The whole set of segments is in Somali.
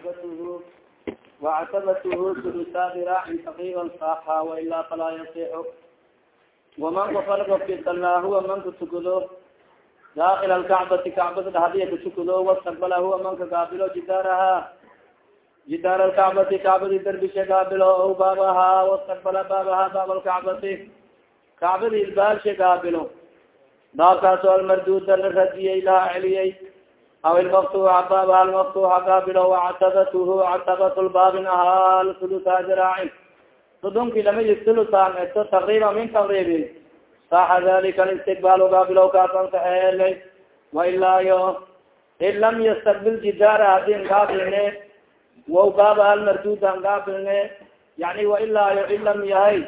وعتبته وعتبته ثلثا ذراع تقريبا صاحا وإلا فلا يصيح وman kafal kofki salla huwa manka tukado daakil alkacbati kacbada dhahdiya katukado wastaqbala huwa manka gaabilo jidaaraha jidaar alkacbati kacbadi darbisha gaabilo o baabaha wastaqbala baabaha baab alkacbati kacbadi ilbaalsha gaabilo baabkaaso almarduda la radiyey laha celiyey aw ilmaftuxa baabaha almaftuxa gaabilo wactabathu catabat lbaabin ahaal sulusa diraacin sodonki lama ysulsan eto takriba min takribin saxa dalika alistiqbaal gaabilo kaasan saxeelay wailaa yo in lam yastaqbil jidaara hadin gaabilne wow baaba almarduda gaabilne yani wailaa yo in lam yahay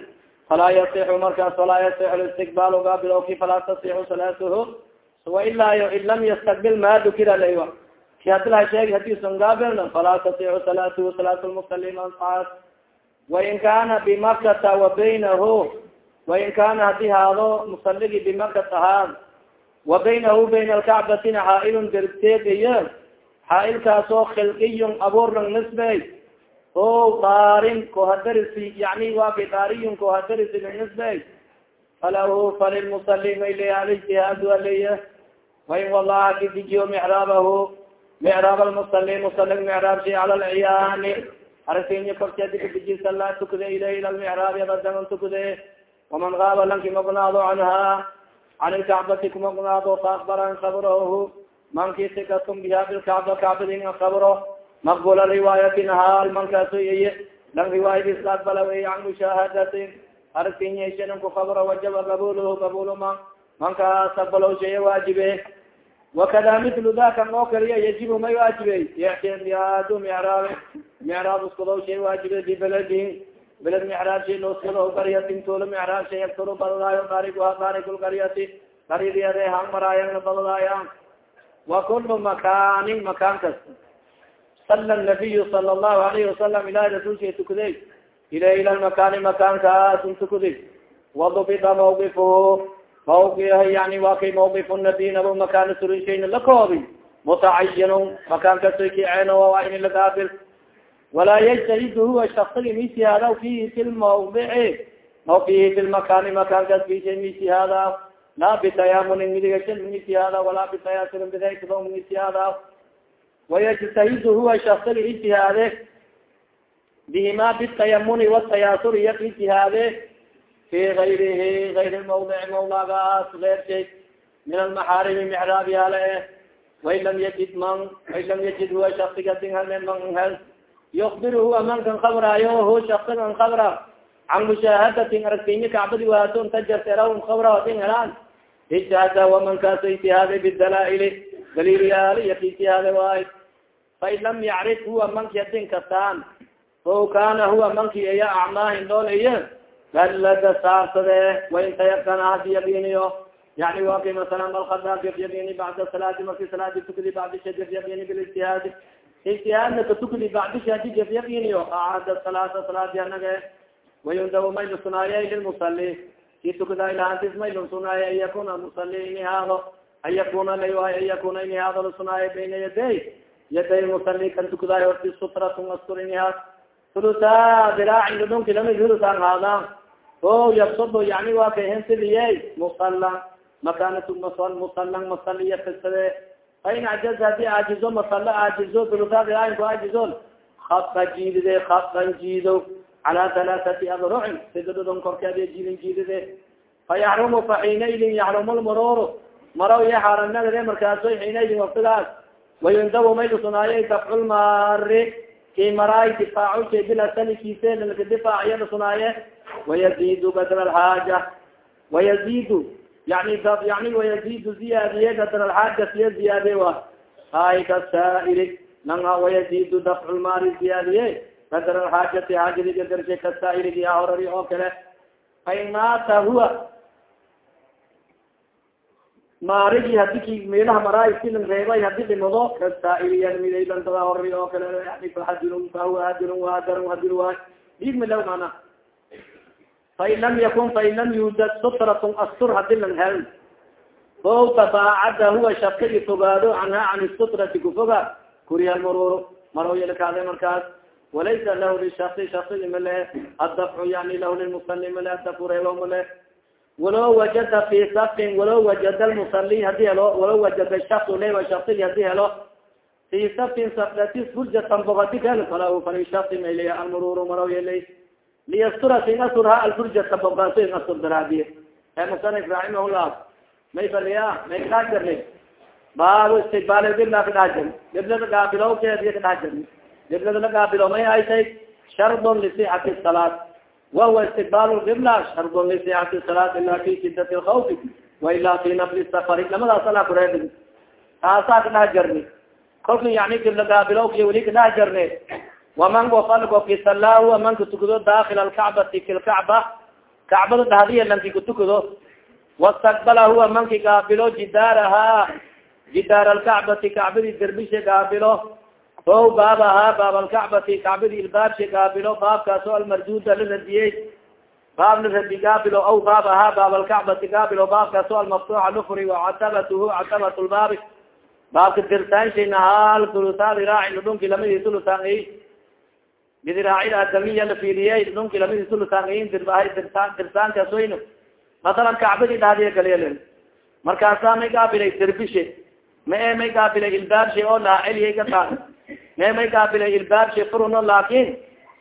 falaa yasixu markaas falaa yasixu listiqbaal gaabiloki falaa tasixu salaatuhu wailaa yo in lam yastaqbil ma dukira laywa ki hadi laha sheegi haddii son gaabilna falaa tasixu salaatuhu salaat lmuslim ansaas wain kana bimakata wa baynahu wain kana haddii haado musaligi bimakat ahaan wa baynahu bayna alkacbatina xaailun derteed iyo xaailkaasoo khilqiyun abuurlang nisbey o daarin kohadarisi yani waa ka daariyun kohadarisi lang nisbey falahu falilmusali mayle alijtihaad aleye wain walaha kidijiyo micraabahu micraab almusali musali micraabsi cala lciyaani aragtinya korkeedikadiji sala tukade ilayh ila lmicraabi abadan tukade waman gaaba lanki magnaado canha can ilkacbati kumagnaado faakbaran kabrahu manki sikatum biha bilkacba kacbadin kabro maqbula riwaayatin haal mankaaso iye lang riwaayadis laaqbala wey can mushaahadatin aragtinya shanan ku kabro wajaba qabuluhu qabulu man mankaas aqbalo shaya waajibe wakada mitlu dakan oo kaliya yajibu may waajibey ictiyaadu micraab micraab uskado shay waajibe bi beledin beled micraab shay looskado qaryatin tolo micraab shay aktoro badadaayo qariguha qarigul qaryati qaryadiade hang maraayana badadaaya wa kulu makaanin makaan kasta sala nabiyu sala allahu alayhi wasalam ilahi rasulka tukaday ila ila lmakaani makaankaasun tukaday wadubida mawqifuhu mawqi yani waa kay mawqif nabiy nabo makaana surishayna la koobi mutacayin makaan kasoy kiceen waa in lagaabil walaa yajtahid huwa shaksigi misihaada fihi fi lmawdici aw fihi fi lmakaani makaankaas fishay misihaada laa bitayamunin midigasha misihaada walaa bitayasurin bidaytado misihaada wayajtahid huwa shaksigi ijtihaade bihima bitayamuni watayasur iya ijtihaade fi ayrihi ayr mawdic mawlagaas eershay min almaxaarimi micraab yaalla eh wain lam yajid man wain lam yajid huwa shaksiga dinhane man hel yukbir huwa mankan kabraayo hu shaksigan kabra can mushaahadatin aragtinya kacbadi waato nta jarterawn kabra din helaan ijtihada wamankaas ijtihaada bidalaaili daliilyaal iyo ijtihaada waay fain lam yacrif huwa manki adin kastaan o kana huwa manki iya acmaahin dooleye galada saarsade wain tayakana hadi yabiniyo yani wa kay masala alkada yabini bacda salaati marki salaadi tukadi bacdisha yabini bilijtihaadi ijtihaadna katukadi bacdisha hadi yabiniyo aada salaata salaadi anage wayundabu maylu sunaaye lilmusali ki tukada ilahantis maylu sunaaye an yakuna musali ini haado an yakuna laywaay an yakuna ini haado lasunaaye bayna yaday yaday musali kan tukadaay horti sutratun astur ini haad hulusa diraaci ludunki lama hulusan haadaan o yabsado yani waa kay hensidiye musala makanatu musalan masaliya kasade fain ajaz haddii aajizo masala aajizo dulutaadilaainku aajizo hasa jiidide hasan jiido cala halaaثati adrucin sidadodon korkeeda jiidin jiidide fa yaxrumu fa xiinaidin yaxrumu lmaroro maro iyo xaaranagade markaaso xiinaidin waktigaas wayundabu maylu sunaaye dafculmari ki maraay difaacu bilasanikiise lalka difaaciyada sunaaye wayazid badr alxaaja wayazid yani yani wayazid ziyaadiye badr alxaaja siya ziyaade wa hay kasaa'iri nanga wayazid dafcu lmaari ziyaadiye badr alxaajati xaajadi gadarshe kasaa'irigi ahorari oo kale fain maata huwa maarigi hadi ki meelaha maraay silan reebay haddii dhimado kasaa'iriyamidaydandada horari oo kale fahadirun fahuwa hadirun wahadarun hadir waay dhiig milaw mana fain lam yakun fain lam yuujad sutratun astur hadi lang hel o tabaacada huwa shakigi fogaado canha can sutrati kufoga kuriha lmurur maro yalkaade markaas walaysa lahu lishasi shasigi male adafcu yani lahu lilmusali male adafcu reebo male walow wajada fi safin walow wajada lmusali haddii helo walow wajada shasu lewa shasigi haddii helo fi safin safdatis furjatan bogadikel fala falishasi maylaya almururu maraw yelay liyastura sin alfurjata bogaso in asur ee musanif raximahullah may faliya may kadhaa jarni baabu istiqbaal gibla kadhaa jarni giblada gaabilowkeediya kadhaa jarni giblada la gaabilo may haytay shardon lisixati salaat wahuwa istiqbaal gibla shardon lisixati salaat ila fi shidat lkawfi waila fi nafli safari lamadaas alaa kureedi taasaa kadhaa jarni kolka yani gibla gaabilowkiy weli kadhaa jarne waman gofal gofki salaa huwa manka tukado dakil alkacbati fi lkacba kacbada dhahdiya lanki kutukado wastakbala huwa manki gaabilo jidaaraha. Jidaar alkacbati kacbadi derbisha gaabilo. O baabaha baab alkacbati kacbadi ilbaabsha gaabilo. Baabkaaso almarduda la radiyey baab la radi gaabilo. Aw baabaha baab alkacbati gaabilo. Baabkaaso almaftuxa lufuri wacatabatuhu catabat lbaabi baabka dirtaanshay nahaal dulusaadi raaci ludhunki lamadi dulutaan bidiraaci adamiya la fiiriyey dhunki lamadi dulutaan dirtaankasoyn masalan kacbadi dhahdiya galiyal markaasaa may gaabilay ma e may gaabilay ilbaabshe oo laaceliya ka taa me may gaabilay ilbaabshe furuno laakin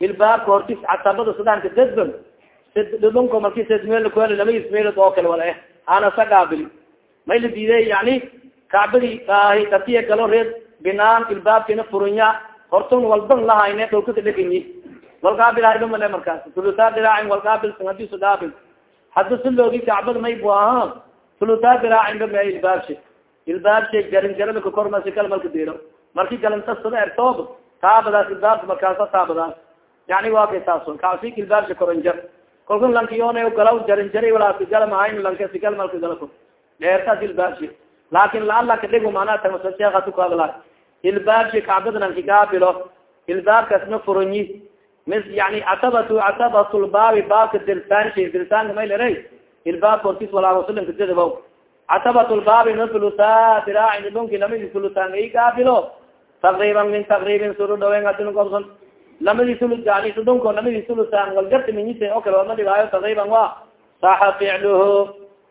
ilbaabka hortis catabada sudaanka dedban dhudhunko marki sedmeel kuhel lama ismeelod oo kale wala eh. Ana sa gaabili. May la diiday yani kacbadi datiya galo reed binaan ilbaabkina furunya hortun walban lahayne dhowka kadheganyi walgaabil haibamale markaas tulutaa diraacin su gaabil hadda si loogi kacbada may bu aha tulutaa diraacin ba me ilbaabshe ilbaabshe garin garada kakormasi kal malka diro marki galantasada ertoob taabadaas ilbaabka markaasa taabadaas yani waa kay saason kaasik ilbaabshe koranjar kalkun lankiyoona galaw jarin jari walaasi galamahayn lanka sikal malka galako dheertaas ilbaabshe laakin laala kadhigo manaa tagmasa kacbada lanki gaabilo ilbaabkaasna furanyi. Mis yani catabatu catabatulbaabi baabka dirtaanshe dirtaanka may lera ilbaabka hortis walaagosulinka didabo catabatulbaabi na tulutaa diraaci dhunki lamadi tulutaan ay gaabilo takriban min takribin suru dhawen adin gobson lamadi tulu yani dhunko lamadi tulutaan walgarti minyise oo kale wama dhigaayo takriban wa saxa ficluhu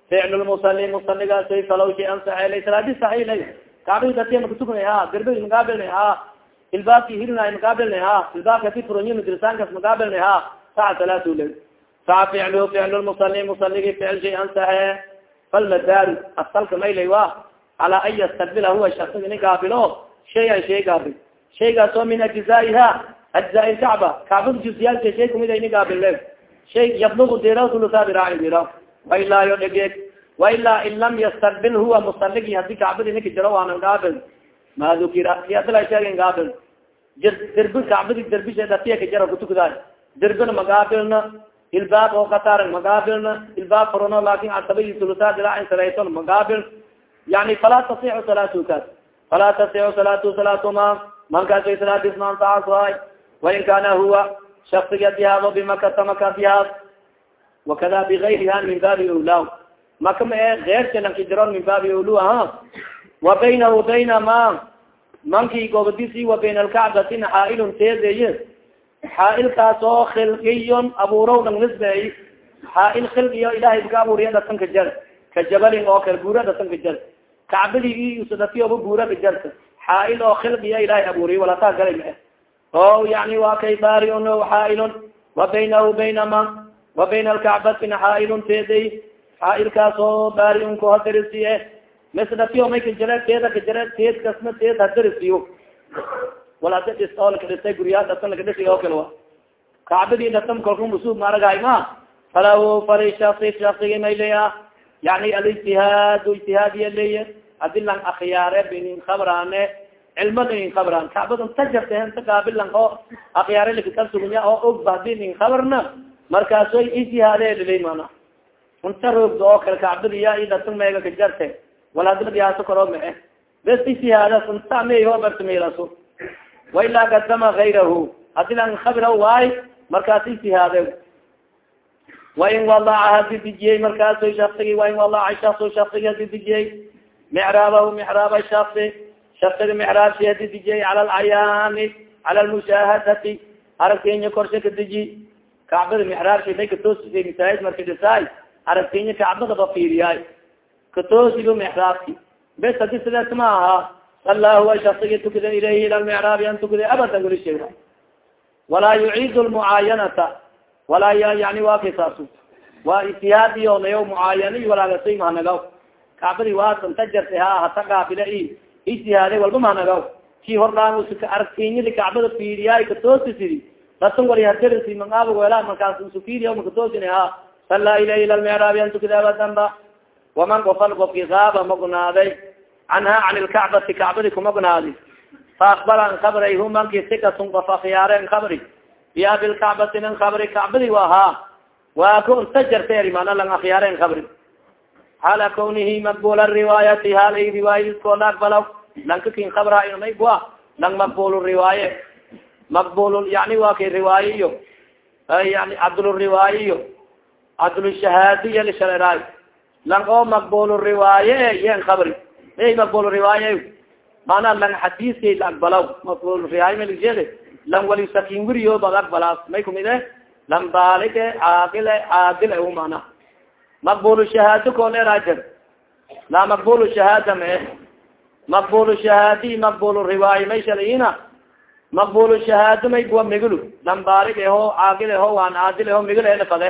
ficlu lmusali musaligaasay falaw shay ansaxelay salaadi saxiilay kacbadi datiya makatuknay ha dirbi magaabilnay ha ilbaabki hirnay magaabilnay ha ilbaabka ti furanyi dirtaankas magaabilnay ha saxa salaatu le saxa ficluhu ficlu lmusali musaligi ficil shay ansaxe falmadaaru asalka maylay wa calaa an yastabila huwa shaksiga ini gaabilo shayan shay gaabil shaygaas min ajzaiha ajzaa lkacba kacbada jusiyaalka shay kumid ini gaabile shay yablugu dira tulusaa diraaci dira wailaa yo dhegeeg wailaa in lam yastakbil huwa musaligi haddii kacbadi ninka jiro waanan gaabil ma dukira siadala sheegen gaabil dirbi kacbadi derbisha datiya ka jara kutukudaay derbina magaabilna ilbaab oo kataaran magaabilna ilbaab furano laakin casabadi tulusaa diraaci sarayson magaabil yani falaa tasixu salaatu kaas falaa tasixu salaatu salaatuma mankaasay salaadis maantacasohay wain kana huwa shaksigi adi haado bimakata maka adi haad wakada bigayriha min baabi owlaa maka ma e geerka lanki diron min baabi owlu aha wa baynahu bayna ma manki gobadisi wa bayna alkacbatin xaailun teedeye xaailkaas oo khilqiyon abuurow lang xaail khilqiyo ilahay ka abuuriya dhatan ka jar ka jabalin oo kale buura dhatan ka jar kacbadigi usadatiyoba buura ka jarta xaail oo khilqiya ilahay abuuriya walataa galay ma o yani wa kay baariun xaailun wa baynahu bayna ma wa bayna alkacbatin xaailun teeday xaailkaas oo baariun ku hadarisiye misdatiyo may kajare teeda kajare teed kasna teed hadarisiyo wal hada dhis oo lakadhisay guryaa dhatan lakadhisi oo kale wa kacbadii dhatan kolka musub maaragahay ma falaw fali shasi shasigi may leya yani alijtihaad ijtihaadiya leya hadi lang akhyaare binin khabrane cilmada nin khabran kacbada ta jarta henta gaabilan oo akhyaare lakakasugunya oo og ba hadi nin khabarna markaasoy ijtihaade lilay mana unta roogda oo kale kacbadiya i dhatan meega ka jarte wal hadi ladiyaaso karo ma eh. Bes ijtihaadas unta may hobartamilaso wailaa kadama gayrahu hadi lang khabra waay markaas ijtihaade wain walaca hadi dijiyey markaasoy shaksigi wain walaca shakso shaksigi hadi dijiyey. Micraabahu micraaba shaksi shaksiga micraabshi hadi dijiyey. Cala alcayaani cala lmushaahadati aragtinya korshe kadeji kacbada mixraabsha may katoosisay masaajid marka dhisaay aragtinya kacbada ba fiiriyaay katoosigo mixraabki bes hadi sidaas ma aha sala huwa shaksiga tukida ilayhi ila lmicraabi an tukida abadan weli sheega walaa yuciid lmucaayanata walaa yani waa kasaasu waa itihaadiyo nayo mucaayana walaagasay mahanagaw kacbadi waa anta jartay ha hata gaabila i ijtihaade walba mahanagaw ki hordhaan aragtinyadi kacbada fiiriyaay katoosisidi dasan wali hadarisi mangaaba wela markaas sufiriya makatoosin ha sala ilayhi ila lmicraabi an tukida abadan ba waman gofal gofki gaaba magnaaday canha can lkacbati kacbadi kumagnaadi faakbala an kabray humanki sikatun gofa khiyaare an kabri biya bilkacbati nan kabri kacbadi wa ha waa ko intajarteeri mana lang akhiyaare an kabri hala kawnihi maqbula riwaayati hal ay riwaayadiskoo la aqbalaw lanka kin kabra may bua lang maqbul riwaaye maqbul yani waa kay riwaaye iyo yani cadluriwaaye iyo cadlushahaadiya lishareeraay lang oo maqbul riwaaye yen kabri ey maqbul riwaaya mana lang xadiiskay la aqbalaw maqbul riwaaya maljeede lang wali sakin wiriyo bad aqbalaas may kumid e lang baalige caaqile caadil u mana maqbul shahaado koleerajer la maqbul shahaada ma e maqbul shahaadi maqbul riwaaya may shalina maqbul shahaado may kuwa miglu lang baalig eho caaqil eho waan caadil eho migl ele fade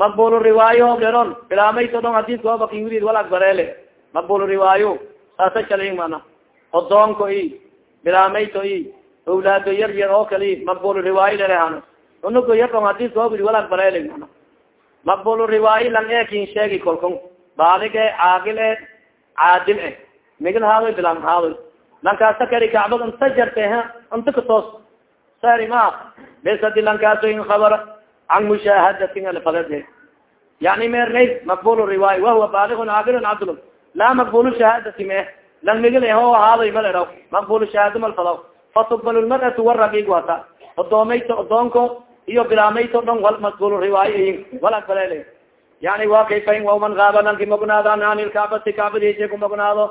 maqbul riwaaya ho deron bilamayto dhon hadiiska oo bakin wirid wal aqbareele maqbul riwaayo saasa shalin mana odoonko i bilamayto i awlaado yar yar oo kali maqbul riwaayo lelehana unugo yardon hadis koobidi wal aqbaleel mana maqbul riwaayo lang ekin sheegi kolkon baalig e caaqil e caadil e migil haadoy bilan haadoy lankaasa kari kacbad inta jarte inta katoos sari ma bes hadi lankaaso in khabar can mushaahadatin alfadade yani mernayd maqbul riwaayo wahuwa baaligun caaqilun cadlun laa maqbul shahaadati me lang migil ho ahaadoy maleraw maqbul shahaada malfadaw fatubal lmaratu waraqiig wata odoomayto odoonko iyo bilaamayto dhon wal maqbul riwaayo wal aqbalele yani wa kayfain waman gaaba lanki magnaadaan an ilkacbati kacbadiise kumagnaado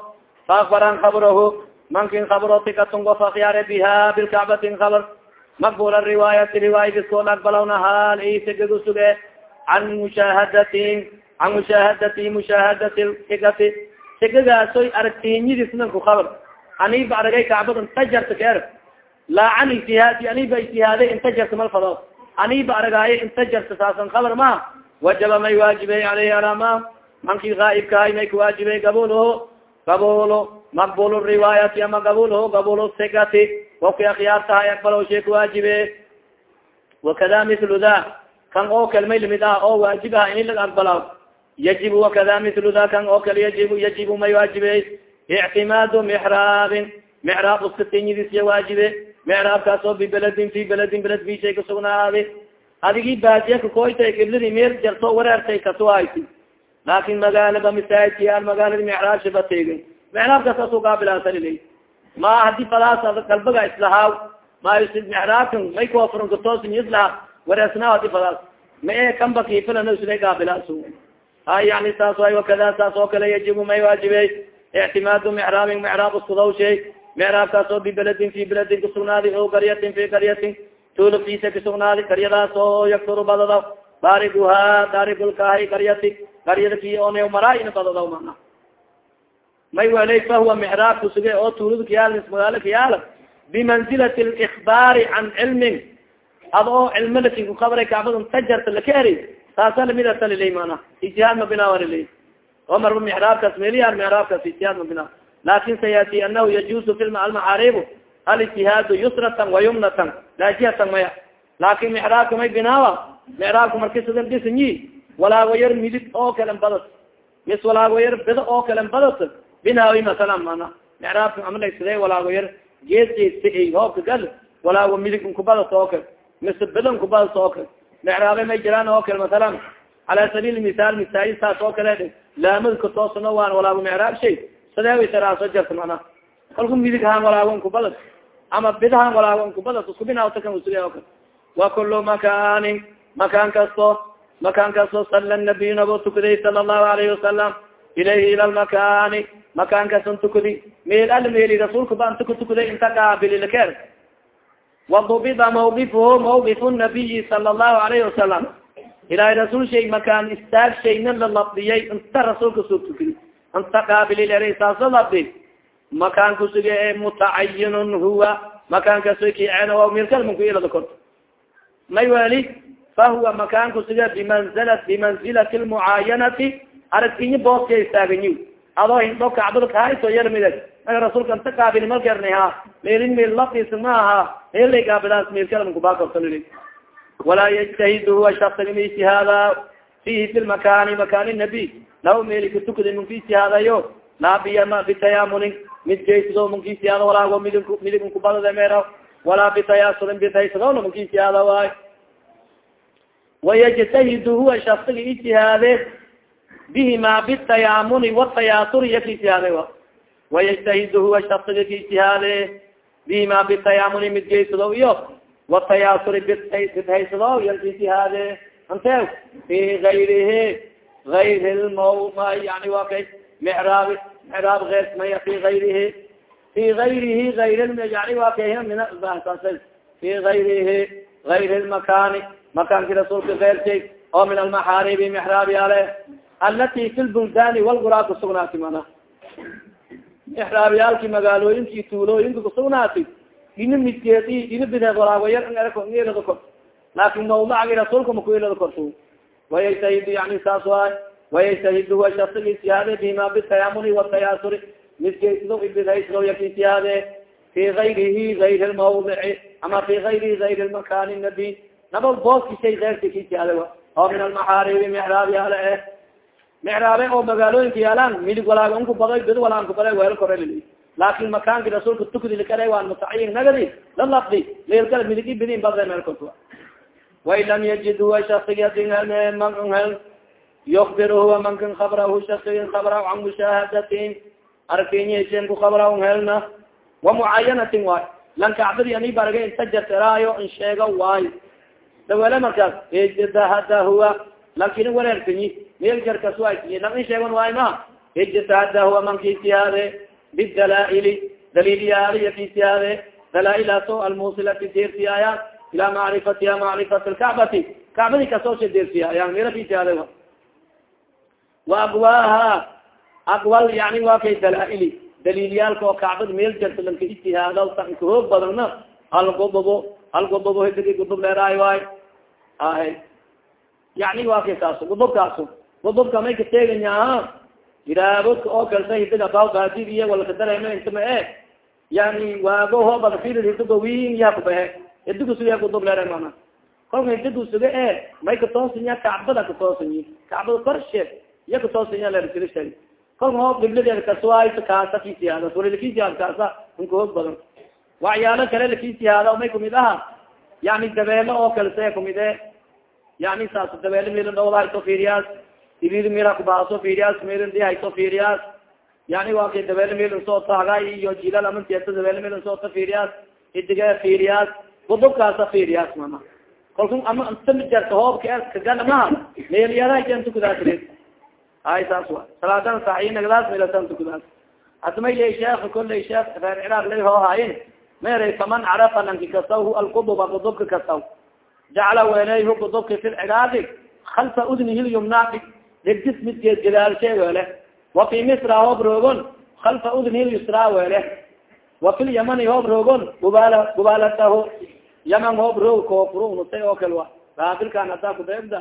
faakbaran kabrahu mankin kabro tikatun gofa khiyaare biha bilkacbatin kabr maqbul riwaayati riwaayadiskoon aqbalawna hal isagagu suge can mushaahadatin can mushaahadati mushaahadati sigati sigagaasoy aragtinyadisnan ku kabar aniba aragay kacbad inta jarta kaer laa can ijtihaadi aniba ijtihaaday inta jarta malfado aniba aragaaye inta jarta saasan kabar ma wajaba may waajibey aleyhi alama mankii gaaibkahay may kuwaajibey gabulho gabulo maqbul riwaayati ama gabulho gabulo sigati waki akyaar tahay aqbalo shay kuwaajibe wakada mithlu da kan oo kale may limid ah oo waajib ah ini lag aqbala yajib wakada mithlu da kan oo kale yajib yajibu may waajibe ictimaadu mixraabin micraab uskatinyadiisya waajibe micraabkaas oo bibeledin fi beledin beled fi shay kasugnaade adigi baadiya kakoyta gibladi meel jarto wareertay kasuayti laakin magaalaba masaajidkiyaal magaalada micraabsha ba tegay micraabkaas ma hadi falaas kalbaga islahaaw ma micraabkan may koofurn katoosin islaha wareesnaa hadi falaas ma e kanba kiifilana sila gaabilaasu ha yani saas way wakada saas oo kale yajibu may waajibey ictimaadu micraabin micraab iskudaw shay micraabkaas oo bibeledin fi beledin kasugnaadi o qaryatin fi qaryatin tuula fiisa kasugnaadi qaryadaas oo yakturu badadaw. Baariguha daarigulkahay qaryati qaryada fi one maraaina badadaw mana may welay fahuwa micraab kusuge oo tuulada kayaal magaalo kayaala bimanzilati likbaari can cilmin ad oo cilmo laki kukabray kacbada tajarta laka eri taasa la mid asalilay mana ijtihaad ma binaawarila o marba micraabkaas meliyaar micraabkaas ijtihaad ma binaa laakiin sayati anahu yajuzu fi almacaaribu alijtihaadu yusratan wa yumnatan laajihatan maya. Laakin micraabka may binaawa micraabka marki sidan dhisanyi walaawayar midid oo kalen badas. Mis walaawayar bida oo kalen badas binaawi masalan mana micraabka amala side walaagoyar gees hoobka gal walaago midig nkubadas oo kale mise bida nkubadas oo kale micraabe may jiraan oo kale masalan cala sabiil misaal misaayid saas oo kale laamadka toosano waan walaago micraab shay sadeewaysaraaso jarta mana kalku midig haan walaago nkubadas ama bidahaan walaago nkubadas isku binaawta kan usuga oo kale wa kulu makaanin makaan kasto makaan kasto sala nabiy nabo tukaday sala allahu alayhi wasalam ilayhi ila lmakani makaankasan tukudi. Meel al meeli rasuulka baan tuka tukuday inta qaabili lakeer wadubida mawqifuhu mawqif nabiyi sala allahu alayhi wasalam ilahay rasuul shay makaan istaag shayna la labdiyay inta rasuulka soo tukidi inta qaabilil saaso labdi. Makaan kusuge e mutacayinun huwa. Makaan kasokiceena waa mirkalmanku ilada korto may weli fahuwa makaan kusuge bimanzila bimanzilati lmucaayanati aragtinyi booska istaaganyi adoo indho kacbad kahayso yar mideg maa rasuulka inta kaabil malkerniha meelin meel lafis ma aha helay kaabidaas meelkalan kubaakosalii walaa yajtahid huwa shaksiga ma ijtihaada fihi fi lmakani makaani nabi. Law meeli katukada munka ijtihaadayo laa biyama bitayamulin mid geysado munka ijtihaada walaa midinku midigun kubadada meera walaa bitayasudin bitaysadona munka ijtihaada waay wayajtahid huwa shaksiga ijtihaadeed bihima yaka ijtihaade a wayجtahid huwa shakصiga ka ijtihaade bihima bitayamuni mid geysado iyo watayasuri bidhaysado yalkitihaade ante fi gayrihi gayri lmawma yani wa kay micraab micraab eer maya fi gayrihi fi gayrihi ayr yani wa kay fi gayrihi gayri lmakani makaanki rasuulka keyrkay oo min almaxaaribi mixraabi ale alati fi lbuldani walguraa kusugnaati mana? Mixraabiyaalki magaalooyinki tuulooyinka kusugnaati ina midkeed ina bideed walaawayar ngelada kor. Laakin mawlacagi rasuulka makuilada korto wayajtahid yani saas waay wayajtahid huwa shasig ijtihaade bima bitayamuni watayasuri midkeysdo ibidhaysdo yak ijtihaade fi gayrihi gayr lmawdici ama fi gayrihi gayr lmakani nabi. Naba booski shay keyrka ka ijtihaade oo min almaxaaribi micraab yaale eh micraabe oo magaalooyinka yaalaan midig walaaga unku baday bid walaanku baday weel kore laakin makaanki rasuulka tukdi likare waan mutacayin nagadi lalafdi meelkala midigi bidin bada meelkot wain lam yajid huwa shasigi adin man hel yukbir huwa mankan kabrahu shasigin kabra can mushaahadatin arkinysen ku kabra un helna wa mucayanatin waay. Lan kacbadi ani barga inta jarteraayo in sheego waayo dawele markaas ijtahada huwa lankina wareerkanyi meel jarkas waay lan in sheegon waay ma ijtahada huwa manka ijtihaade bidalaaili daliilyaaliya kisiyaade dalaailaaso almusilati deersiyaaya ilaa macrifatiha macrifat lkacbati kacbadi kasoosha deersiyaaya mira kisiyaade wa aqwaaha aqwal yani waa kay dalaaili daliilyaalka oo kacbada meel jarta lanka ijtihaada sanka hoog badana halgobobo halgobobo hidigi godob leeraayo waay yani waa kay kaaso godobkaaso godobka may ka teeganyaha iraabodka oo kalta hidiga baabadid iyo walkadarema intama e yani waago hoobada fil hidiga win yaa kubahe hidiga suga godob leera mana kolka hidiga suga e may katoosinya kacbada katoosinyi kacbada korshe iya katoosinya lersirisha kolka hoob dhibladeeda kasuayto kaasa kisihaada wali lakisihaad kaasa inka hoog badan. Waxyaalo kale lakisihaada may kumid aha. Yani dabeelo oo kale see kumid e yani saas dabeelo mila dhowlato firiyaas ibid mila kubaaso firiyaas mildi hayso firiyaas yani waa kay dabeel mil soo taga iyo jilal amanteeta dabeel mil soota firiyaas idige firiyaas gudubkaasa firiyaas mama. Kalku ama intamijarta hoobka kagalamaha meelyarajan tukudaas red ay saas wa salaadan saxinagdaas melasan tukudaas asmay lay sheekh kollay sheekh reer ciraaq lay hoo haayin meeray faman carafa lanki kasaw alquduba qudubka kasaw jacala weneyhu qudubka fi lciraaqi kalfa udnihi lyumnaai degdis midkeed gadaalshe wele wa fi misra hoob roogon. Kalfa udni yusra wele wa fi lyamani hoob roogon. Gubala gubalataho yaman hoob roog koofur nutay oo kale wa baabilkan hadaa kubeegda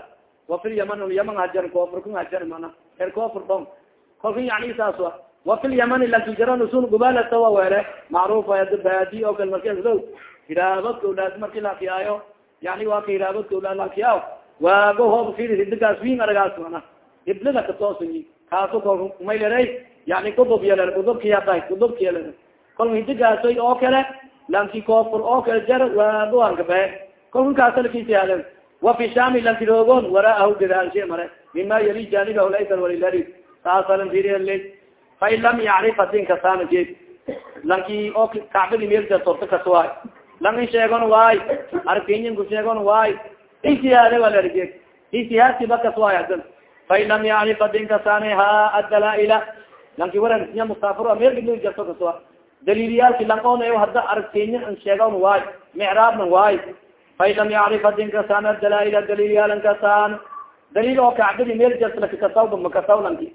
wa fi lyaman yaman hajar koofur kun hajar mana. Er koofur dhon kolka yani saas wa wa fi lyamani lakijaransun gubalatawa wele macruf ada baadi oo kale markaslo hiraabadka ulaad marki lakiyaayo yani waa ka hiraabadka ulaad lakiyaayo waago hoob fir hidigaas win aragaas mana iblada katoosi kaaso kol maylera yani kudub yel kudubkiyata kudubkiyel kol hidigaasoy oo kale lanki koofur oo kale jar waagoankabe kolka kaasalakisihaden wa fi shami lanki roogon waraahu gadaalshe mare mima yali janibahu laysa walilari saasalan firl fain lam yacrif hadin kasaana jeed lanki oo kacbadi meelja torto kaswaay lang in sheegon waay arkinyin sheegon waay ijtihaade walarje ijtihaadki bakas waay hadan fain lam yacrif adin kasaana ha adalaaila lanki waran siya musaafir meel gidli jarto kaswa daliilyaalki langoon hadda aragtenya an sheegan waay micraabna waay fain lam yacrif hadin kasaan adalaail daliilyaalan kasaan daliil oo kacbadi meel jaslakakasawba makasawlanki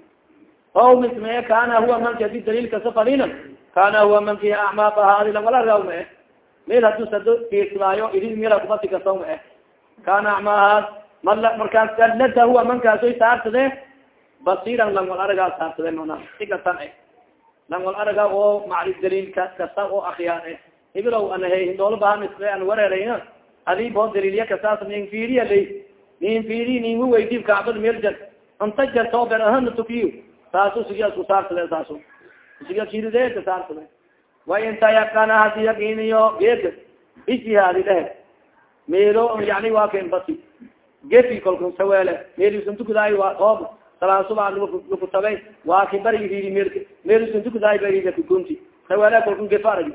o mismee kana huwa manki adi daliil kasa falina kana huwa manki acmaa bahaadi lang wala raw ma eh meel haduu sado kiislaayo idin meel kubati kasaw ma eh kana acmaahaas markaas alada huwa mankaasoy saarsade basiran lang wal aragaa saarsade mana si kasan eh lang wal araga oo macri daliil kasa oo akyaar eh ibilow anahe hindoola baha misle an wareerayna. Adibo daliilya kasaas nin fiiriya lay. Nin fiiri ningu weydiib kacbada meel jar anta jartoo ber ahana tukiyo saasu siga isku saarsade saasu. Siga kirideka saarsade way inta yakana hadi yaqiiniyo geeka ijtihaadi dhehe meelo yani waa ken basi gefi kolka saweele meelisantukudaay waa oob salaan suba lakutabay waa ki bari riri meel meelisantukudaay barikunti saweele kolka gef aragi.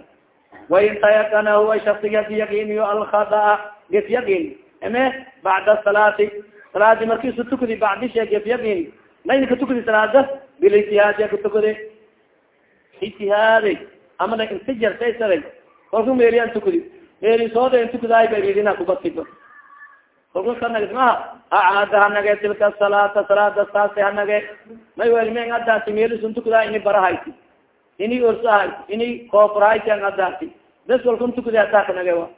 Way inta yakana huwa shaksiga hadi yaqiiniyo alkhadaa gef yaqiin eme bacda salaati salaadi markiisu tukudi bacdishe gef yaqiin layna katukadi salaada bilijtihaadiya katukade ijtihaaday amana inta jartaysaday kolku meeliyan tukudi. Meeli sooda in tukudaay baridina kubadkido kolku kanag maha acaada hanage tilka salaata salaada saase hanage may wel men adaasi meelisun tukudaa ini barahayti ini orsahay ini koofrahayti an adaasi bes kolkun tukudi hadaa kanage wa.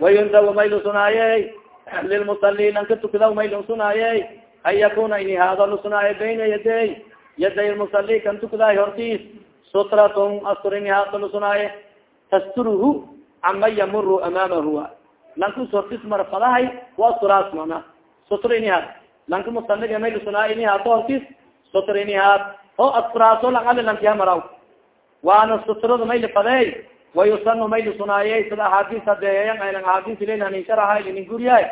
Wayundawa maylu sunaaye lilmusaliin anka tukada maylu sunaaye an yakuna ini haada lusunaaye bayna yaday. Yaday lmusali kan tukudaay hortiis. Sutratun asturini haada lusunaaye tasturuhu ama yamuru amaamahu lankus hortis marfadahay wa asturaas mana. Sutra ini haad lanka musaliga may lusunaaye ini haado hortiis sutra ini haad oo asturaaso lang ali lankiha maraw waana sutrada may lifadey wayusanu may lusunaaye sida axaadiis hadeeyayan aylan axaadiis ilen haninsharaha inin guriyahay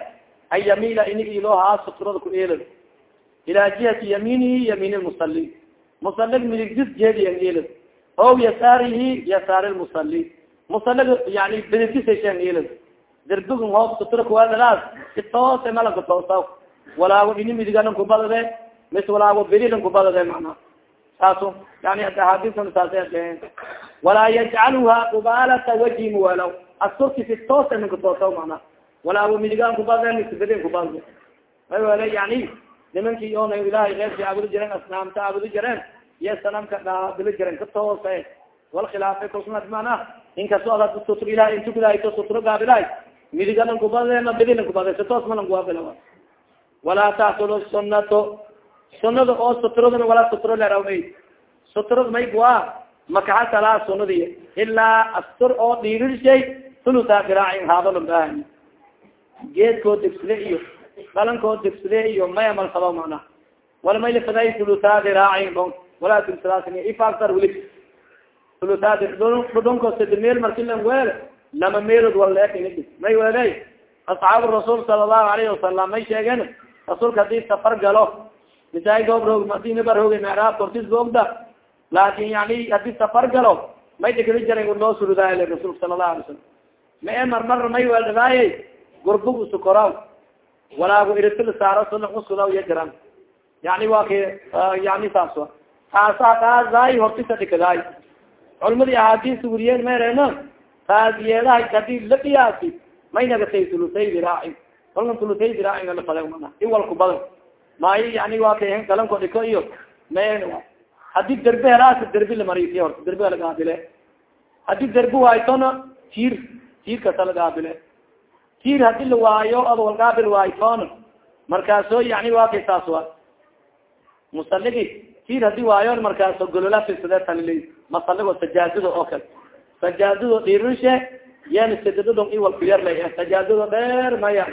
an yamiila inig ilo haa sutrada ku eelad ila jihati yamiinihi yamiin lmusali musalig midigdis jeediyan eelad o yasaarihi yasaar lmusali musaliga yani bidigdisashan eelad dirbigan hoob sutra kuwadadaas si toose malanka toosa walaago ini midigalan kubadade mis walaago berilan kubadade mana saaso yani adeen walaa yajcaluha qubaalata waji muwalaw asturki si toose minka toosa mana walaago midigaan kubadade mis berin kubadade may wala yani nimankii oona ilahay keyrki caabudi jireen asnaamta caabudi jireen iyo sanamka dhaabili jireen ka toose wal khilaafa kusnat mana inkasto ada sutr ilahay intukudahay to sutro gaabilahay midigalan kubadena bidilan kubade si toos malan kuwaabila walaa taxsulu sunato sunada oo sutradana walaa sutro lerawmay sutrad may kuwa makaxa salaa sunadi ilaa astur oo dhiirishay thuluta firaacin haadalon baahani geedkoo degsile iyo dhalankoo degsile iyo may amal qaba mana wala may lifaday thuluta firaacin dhon walaa dugsadas ifaktar weli thuluta dhudhonko sidi meel markilan weel lama meelod waleekini may wele asxaabu rasuul sala allahu alayhi wasalam may sheegeen rasuulka haddii safar galo misaay goob roog madina bar hooge mecraab kortis googda laakin yani haddii safar galo may dhigri jaray unoo surudaay rasuulka sala allahu alay salam ma e marmar may weeldhadaaye gurbug usukoraw walaagu iritil saaro sula usulaw iya jiran yani waa ki yani saas taasa kaasaay hortisa dhikadaay culmadii ahaadiis weriyeen meerena taasiyeedaha haddii la dhiyaasi may nagatay tulutay diraaci kolkan tulutay diraaci lafada mana iwalku badan maayo yani waa ka galanko dhiko iyo me haddii derbe helaas derbi lamarisiy horta derbiga lagaabile haddii derbi waaytona tiir tiir kasa lagaabile tiir haddii la waayo ad walgaabil waaytona markaaso yani waa kay saas wa musaligi tiir haddii waayo markaaso golola fisade tanil masaligo sajaadada oo kale sajaadado dhirishe yan sadadadon iwalkuyarla sajaadado dheer maya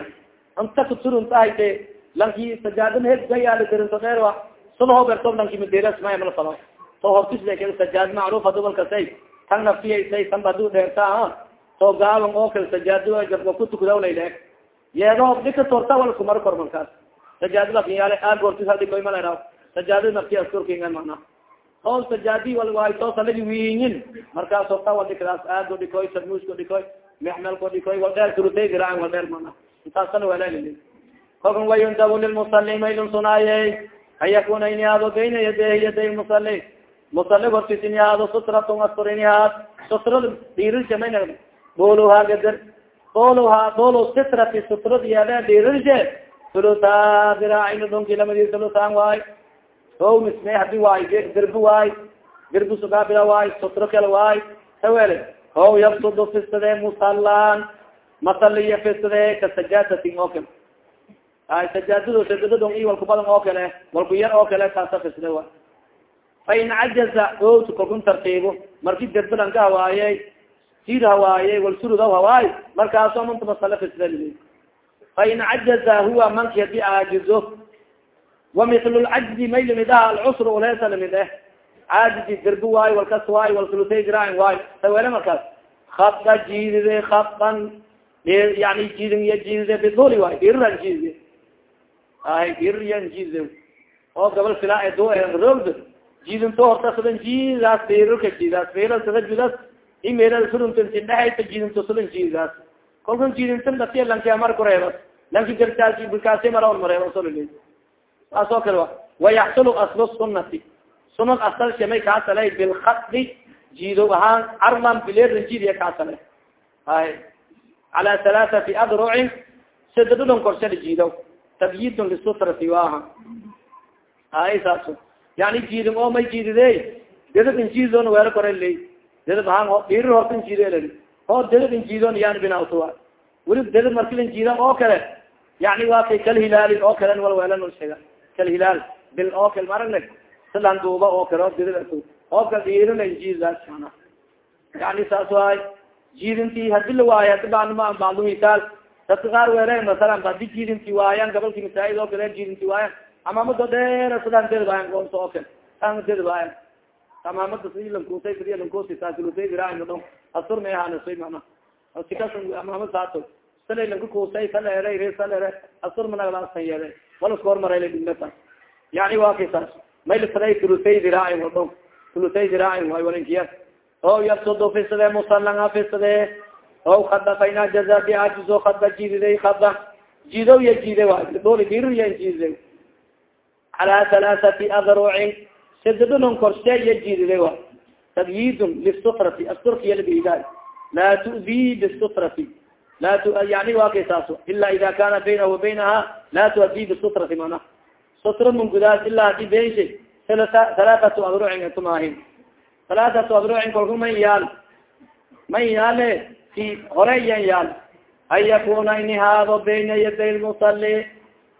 anta kuturuntahaye lanki sajaadana hedgayaala dirinto dheer wa. Sudaho berto lanki maderas maya mala falo to hortisle sajaad macruf hadu walkasay tan naftiyaysay tan hadu dheerta gaaban oo kale sajaado gabga kutukudawlay dheer yeedo dhika torta wal kumar kor sajaadada kinyaale aag hortis hadikoy malera sajaadada nafti asturkingan mana oo sajaadi walwaay toosalagi wiinin. Markaas horta wadhikadaas aago dhikoy sarmuusko dhikoy mexmelko dhikoy wal dheer turutay diraacan wal dheer mana. Intaasana walaalili kolkan wayundabu lilmusali maylun sunaaye an yakuna ini aado bayna yaday yaday musali musali hortis haado sutratun asturin haad sutrada dhiirisha mayna. Booluhaa gadar booluhaa boolu sitrati sutrad yeele dhiirishe sulusa diraacin dhunki lamadi sulusaan waay o misme hadi waay dirbi waay dirbi sugaabila waay sutro kale waay sawele o yabsudu fisade musalaan masaliya fisade ka sajaadatin oo kale ay sajaadado sajadadon i walku badan oo kale walku yar oo kale kaasa fisde wa fain cajaza ota kalkun tartiibo marki derbilan ka hawaayey sid hawaayey walsurud hawaay markaaso manta masale fisda fain cajaza huwa manki haddii aajizo وamil lcajzi may limid ah alcusr uleesa limid eh. Caajizi derbi waayo walkas waayo walsulutay diraain waayo sawele markaas. Hada jiidide hadan yani jiidin iya jiidide biduli waayo iriran jiidide. Ay iriyan jiidide. Oo gabal fila do roogd jiidinto horta sidan jiidaas beerarka jiidaas beerar sida judas i meerar suruntinsidhehaysa jiidinto sidan jiidaas. Kolkan jiidintin datiya lankia mar kureebas lanki gartaasi bilkaasi maraon mareeba solile saas oo kale wa wayaxsulu aslu sunati sunad asal shamay kaasalay bilkadi jiido ahaan carlan bileeran jiidiya kaasale ay cala halaaثati adrucin sadadudon korshada jiido. Tabyidun lisutrati waaha ay saaso yani jiidin oo may jiidide dedad injiidon weelo kore ley dedad ahaan dhirir horta injiido el oo dedad injiidon yani binautua weli dedad markilin jiidan oo kale yani waa kay kal hilaali oo kale wal weelan sheega kalhilaal bil oo kale maragna silan duuba oo kale oo diri oo kale dhiirina jiidaas mana yani saas waay jiidinti hadi la waayo hadi bama bacdu misaal dadka qaar weere masalan hadi jiidinti waayan gabalki masaajid oo kale jiidinti waayan amaamado dheer sidan deri waayan goonto oo kale san deri waayan amaamada si lankusay firiya lankusi saasulutay diraain dhon asur may ahaanasay mana sikas amaama saato salay lanka kusay salere re salere asur managlasan yeede wala iska hormarayla dhimata yani waa kay saas maylifaday tulutay diraain wadhon tulutay diraain way walinkiya o yabsudu fisade musalanga fisade o kada faina jaza biajizo kada jididay kada jido ya jide wa doli diriya jide cala halaaثati adrucin sadadnon korshe ya jidide wa tabyidun lisutrati asturkiya labiidaa laa tu'di bisutrati la yani wa kay saaso ila ida kana baynahu wabaynaha la tuadi bisutrati mana sutra mungudaas ila hadi bensha halaaatu adrucin tumaahin halaaatu adrucin kolku man yaal man yaale si hore yan yaal an yakuna ini haado bayna yaday lmusali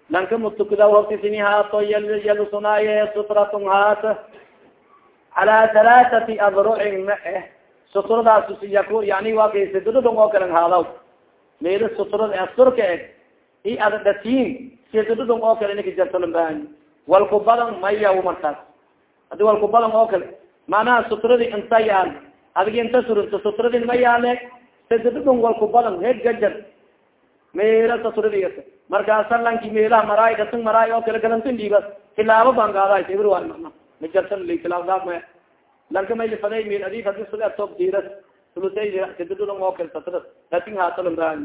lanka mutukda hortis ini haato yalusunaaye sutratun haata cala halaaثati adrucin ma eh sutradaas yani wa kay sidududong oo kalan haadaw meel sutrad i adadatiin sidududong oo kale inaka jartolambaan walku badan maya markaas hadi walku badan oo kale manaha sutradi inta yaal adig inta surunto sutradin ma yaale sidududong walku badan heed gajar meela sutradi markaasa lanki meelaha maraay dasin maraay oo kale galantin dhiibas tilaabo baan gaadahay sibir waay mana ma jartan tilaabdaad maya lanka maylifaday meel adif hadi sida toob diiras sulutaysidududong oo kale satrad laakiin haatolambaan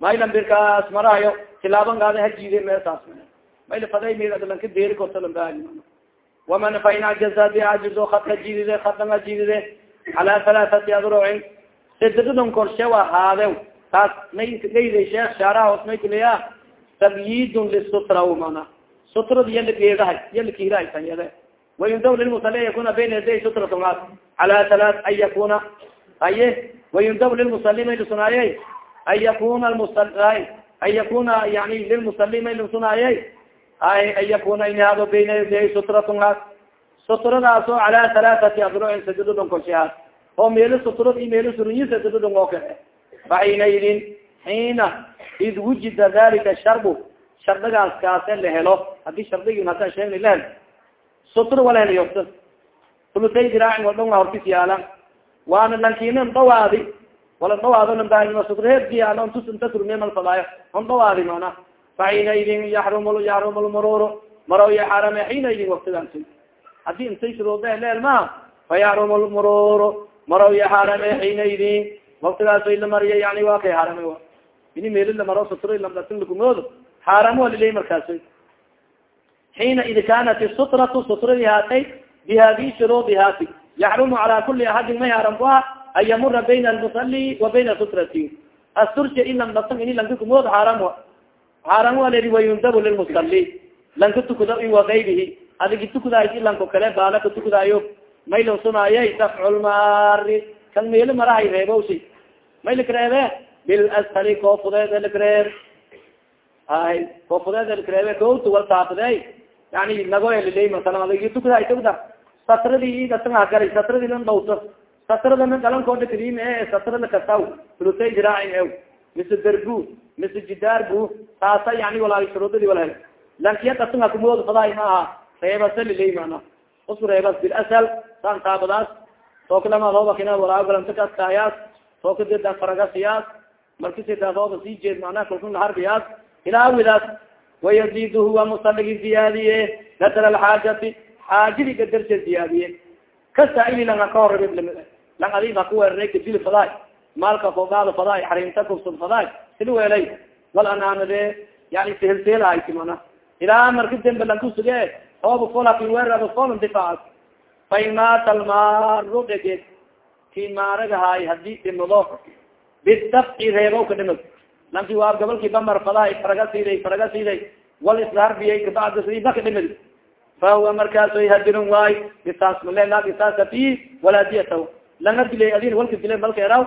maylan birkaas marahayo tilaaban gaada hajiide meesaas maylifaday meel. Lanka deeri kortolambaan waman fain ajaza biajizo hadka jidide hadan ajidide cala halaaثati adrucin sidududong korshe wa haade taas may gayda sheekh shaaraha hoos may kuleya tabyidun lisutraw mana. Sutrad yalageedahay yalakihirahaytanyade wayundaw lilmusali an yakuna bayna yaday sutratngaas cala halaa an yakuna aye wayundaw lilmusali may lusunaaye an yakuna an yakuna yani lilmusali may lusunaaye ay an yakuna in hado bayna yaday sutratngaas sutradaas oo cala halaaثati adrucin sadududon korshahaas oo meelo sutrad i meelo surunyi sadududon oo kale faxiinaidin xiina id wujida dalika sharbu shardigaas kaase la helo haddii shardigin haddaan sheegna la hel sutr wala helayo tulutay diraacin wadhon hortis yaalla waana lankinan dhawaadi wala dhawaado nambahima sutrheedkiyaala on dhawaadi mana faxiinaidin yaxrum yaxrum lmururu maraw ya xarame xiinaidin waktigaas haddii intay shuruuda leel maha fa yaxrum lmururu maraw ya xarame xiinaidin waktigaas la mariya yani waa kay xarame ini meel lamaro sutr lamdatin lagumoodo xaaramo aliley markaas xiina id kanat sutratu sutradi haatay bihadi shuruudi hati yaxrumu cala kuli axadin may haram ku ah an yamura bayna almusali wa bayna sutrati astursha ilan dasan ini lanka kumood xaaram xaaram wa ledi wayundabu lilmusali lanka tukada wa gayrihi adigi tukadaay ilanko kale baala ka tukadaayo may lo sunaayay dafculmaari kan meelo marahay reebowsi may lakreebe bilashali koofudeed lakreeb hay koofudeed lakreebe gowta wal taafadey yani nagoeliley masala. Adigi tukadaay tugda satradii dasangagalay satradii lan dhawto satradana galankooda kadim e satrada kasaw. Sulutay jiraacin ew mise derbu mise jidaarbu taasa yani walaa shuruudadii wala hel. Lankiya dasanha kumood fadaay ma aha reebasaliley mana. Usku reebas bilasal saan taabadaas tookalamaadoobakin walaagalantakaskahayaas tookadeda faragasiyaas markisidaadooba sii jeed manaa kalkun laharbiyaas ilaawidaas wayazid huwa musaligi ziyaadiye nadar alxaajati xaajidi gadarsa ziyaadiye kasaili langa ka horrab lang adi kadili fadaay maalka kogaado fadaay xarimta kubsad fadaay sila weelay wal anaanade yani sehelseelahaysi mana ilaa marka dembe lankusuge ooba folakin weerado folan difaac fain maata almaru dhege ki maaragahaay haddii dhimado bidafci reebo ka dhimad lanki waa gobolkii bamar fadaay faraga siiday faraga siiday wal isharbiyay kabacda sidiba ka dhimad fahuwa markaaso hadirun waay isaas male la isaasa fi langa dilay adin walka dilay malka eraw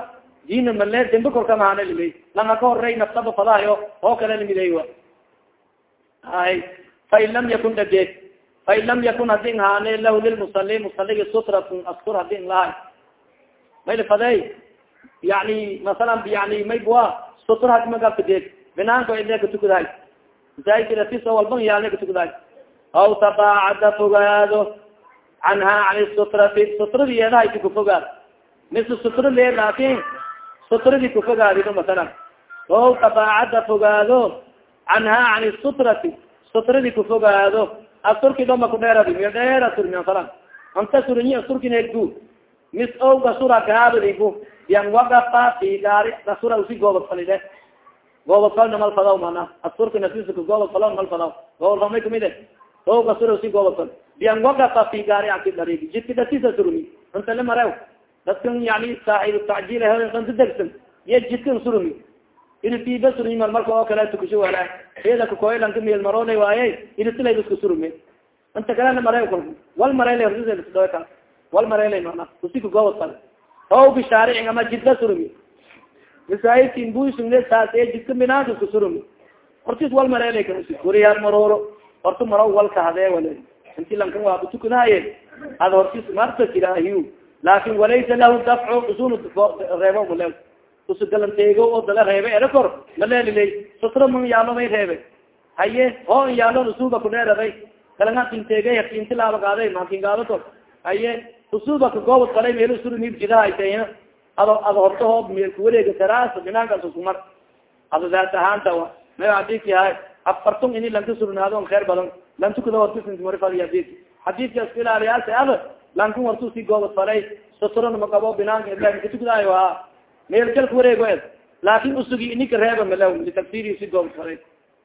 dina male dembe korka mahana limay langa ka horey naftaba fadaayo oo kale limiday wa ay fain lam yakun dhage fain lam yakun hadin haane lahu lilmusali musaligi sutratun astur hadin lahay mayla fadey yani masalan yani maybua sutur hadi magabkadeeg binaanka ide katukadahay zaaiso walban yaale katukadahay aw tabaacada fogaado canha can sutrati sutradi yeedahaysi kufogaad mise sutro lee laakin sutradii kufogaadido masalan. Aw tabaacada fogaado. Canha can sutrati. Sutradii kufogaado asturki doma kudheeradi miyo dheer asturmi masalan. Anta surinyi asturkin egu mis o gasura gaabadibu yan wagafa fi gaari. Gasura usi goobad falide goobad falna mal fadaw mana asturka nafisaka goobad falaw mal fadaw. Goobad falmay kumide. O gasura usi goobad fal yan wagafa fi gaari aki darigi jidka datisa surumi anta la marew dadkan yani saaxib tacjiil anta degsan ye jidkan surumi iritiba surumi mar marka oo kale tukusho wala. Iyada kakoylanka meel marone waaye iritilay iska surumi inta kalena marew kal wal mareyla ka wal mareyla mana usika goobad fal o bishaaricin ama jidla surumi masaajidkin busugne saas ee jidka binaanka iska surumi hortis wal mareyla ka kuriyaad marooro. Horta maro walka hadee wale. Inti lankan waa kutukadahaye ad hortis marta kiraahiy laakin walaysa lahu dafcu usul reebo male usu galanteego oo dala reebe erakor maleliley sutra man yaalo may reebe. Haye oo n yaalo usuba kudheeraday kalanga tinteege inti laaba gaaday makin gaadato haye usuba kagoobad falay meel surmib jidahaysay ado ad horta hoob meel kuwareega taraas binaankaas uskumar ado daat ahaanta may adiki hay afartun ini lanka surnaado on kheer badan lan tukada hortismari hadid xadiidka iska ilaaliyaasa lankan wartu si goobad falay sutrana magabo binaanka ibrahim katukadaayo a meel kalka wareego ed laakin usugi inika reeba malaw litafsiri si goobad falay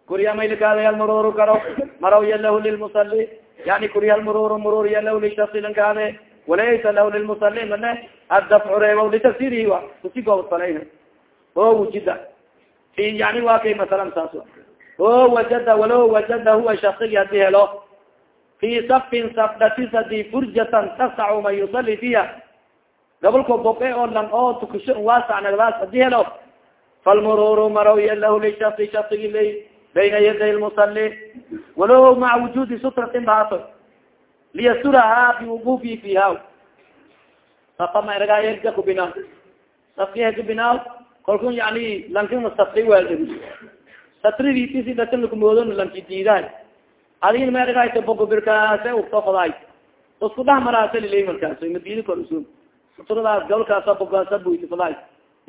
kuriya maylakaadayal mururu karo maraw yalahu lilmusali yani kuriya mururu murur yalahu lishasi lankaade walaysa lahu lilmusali mane adafcu reebo litafsirihi wa goobad falay o wujida yani waa kay masalan saas o wajada walo wajada huwa shasigi haddii helo fi safin safdatis haddii furjatan tasacu man yusali fiha gabolko boqe oo lang oo tukusho waasacnagdaas haddii helo falmururu maraw lahu lishasi shasigi lay bayna yaday lmusali walo maca wujudi sutratin baato liyasuraha biwuqufi fiha safama ergaayega kubinaa safkiha kubinaa kalkun yani lankina safri wel satridiisi dakan lakumoodon lanki diidahay adigin ma ergayta bogobirkaase utofaday isku dhah maraasa lilay markaas madiidi kor usul sutradaas gabalkaasa bogaasa buyti faday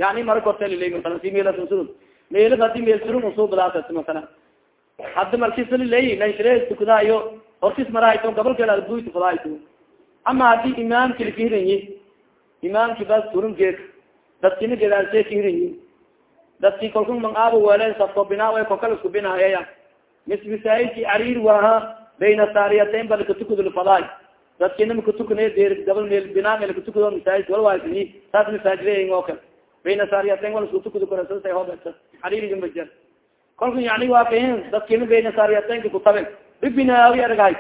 yani mara korta lilay masalan si meelas usul meelad haddii meel surun usubadaas masalan hadda markisa lilay lanshire tukadaayo hortis marahayto gabalkeeda buyti fadayto ama haddii imaamki lakihiranyi imaamki bas turungeed dadkina gedaase kahirayi dadki kalku mangaabo weelen safko binaa kokal isku binaayaya mis misaajidki cariir waaha bayna saariyateyn balkatukudlfadaay dadkina makatukana gabal meel binaa meel katukado masaajid wal waasini saas masaajid oo kale bayna saariyaten wal isku tukado kora sasay hoobesa xariiriga majar kolka yani waa kahin dadkina bayna saariyatenka kutaben bibinaawi argahay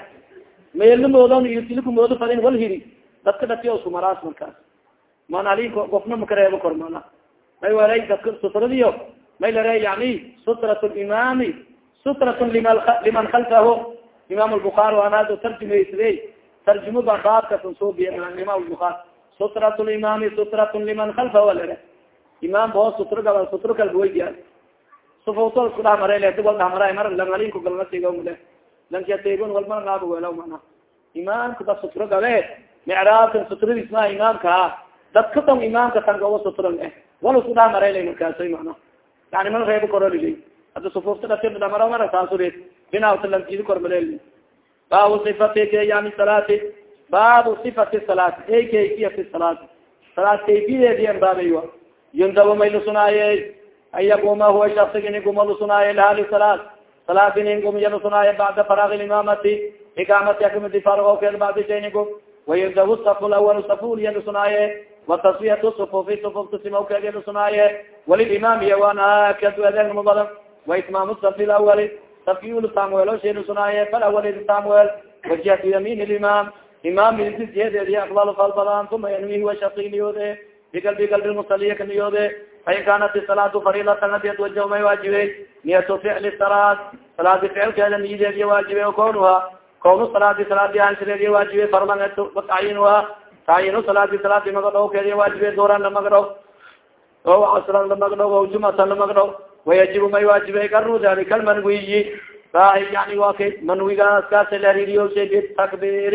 meelnamoodon iyo tilikumoodo fadin wal hiri. Dadka dhati isku maraas markaas. Man ali gofna makareebo kor mana may walay dadka sutradiyo may lare yani sutrat limami sutrat liman khalfahu. Imam lbukaari anaado tarjumaysade tarjumo ba baabkasan soo biya imam lbukaari sutrat limami sutrat liman khalfahu alare imam bo sutro gaba sutro kalbawaydiya sufawto isku dhahmare le wal dhahmara mar langalinku galnasiga mule lankiatebon walmana naaba welaw mana. Imaamka da sutro gabe. Micraabkan sutradiis ma imaamka dadka dong imaamka tangawa sutron eh wala isku dhahmarela markaasoy mana. Yani mana reebo korolilay mara saasure binawta lankidi kormalel baabu sifati yani salaati. Baabu sifati salaati. Ey kayfiyati salaati. Salaat kayfiyadeedian baabay yundabo maylu sunaaye an yakuma huwa shaksigini gumalu sunaaye lahali salaat. Salaadinin gum yalo sunaaye bacda faraag imaamati. Ikamati akamidi faragookeed bacdi shaynigum wayundabu safu lawal saful yalo sunaaye wataswiyatu sufufi sufufta simawkeed yalo sunaaye walilimaam iyo wanakadu adeegna badan waitmaamu safi lawali safiul samwel shaylo sunaaye falawali samwel wajihatu yamin limaam imaam midisjeedeediy afdal fal badan uma yanwihi washaki niyoode bigalbi galbi musaliya ka niyoode fain kanat salaatu farilatan hadiyad waja may waajibe niyatu ficli salaat salaadi ficilkeeda niyadeediya waajibe kownuha. Kownu salaadi salaadi anshireediya waajibe farman tacyinuha tacyinu salaadi salaadi magadhowkeediya waajibe dooran lamagadhow o casran lamagadhow o jumatan lamagadhow wayajibu may waajibe karu dalika almanwiyi rahi yani wa manwigaas kaasa lahariiriyo shay bitakbir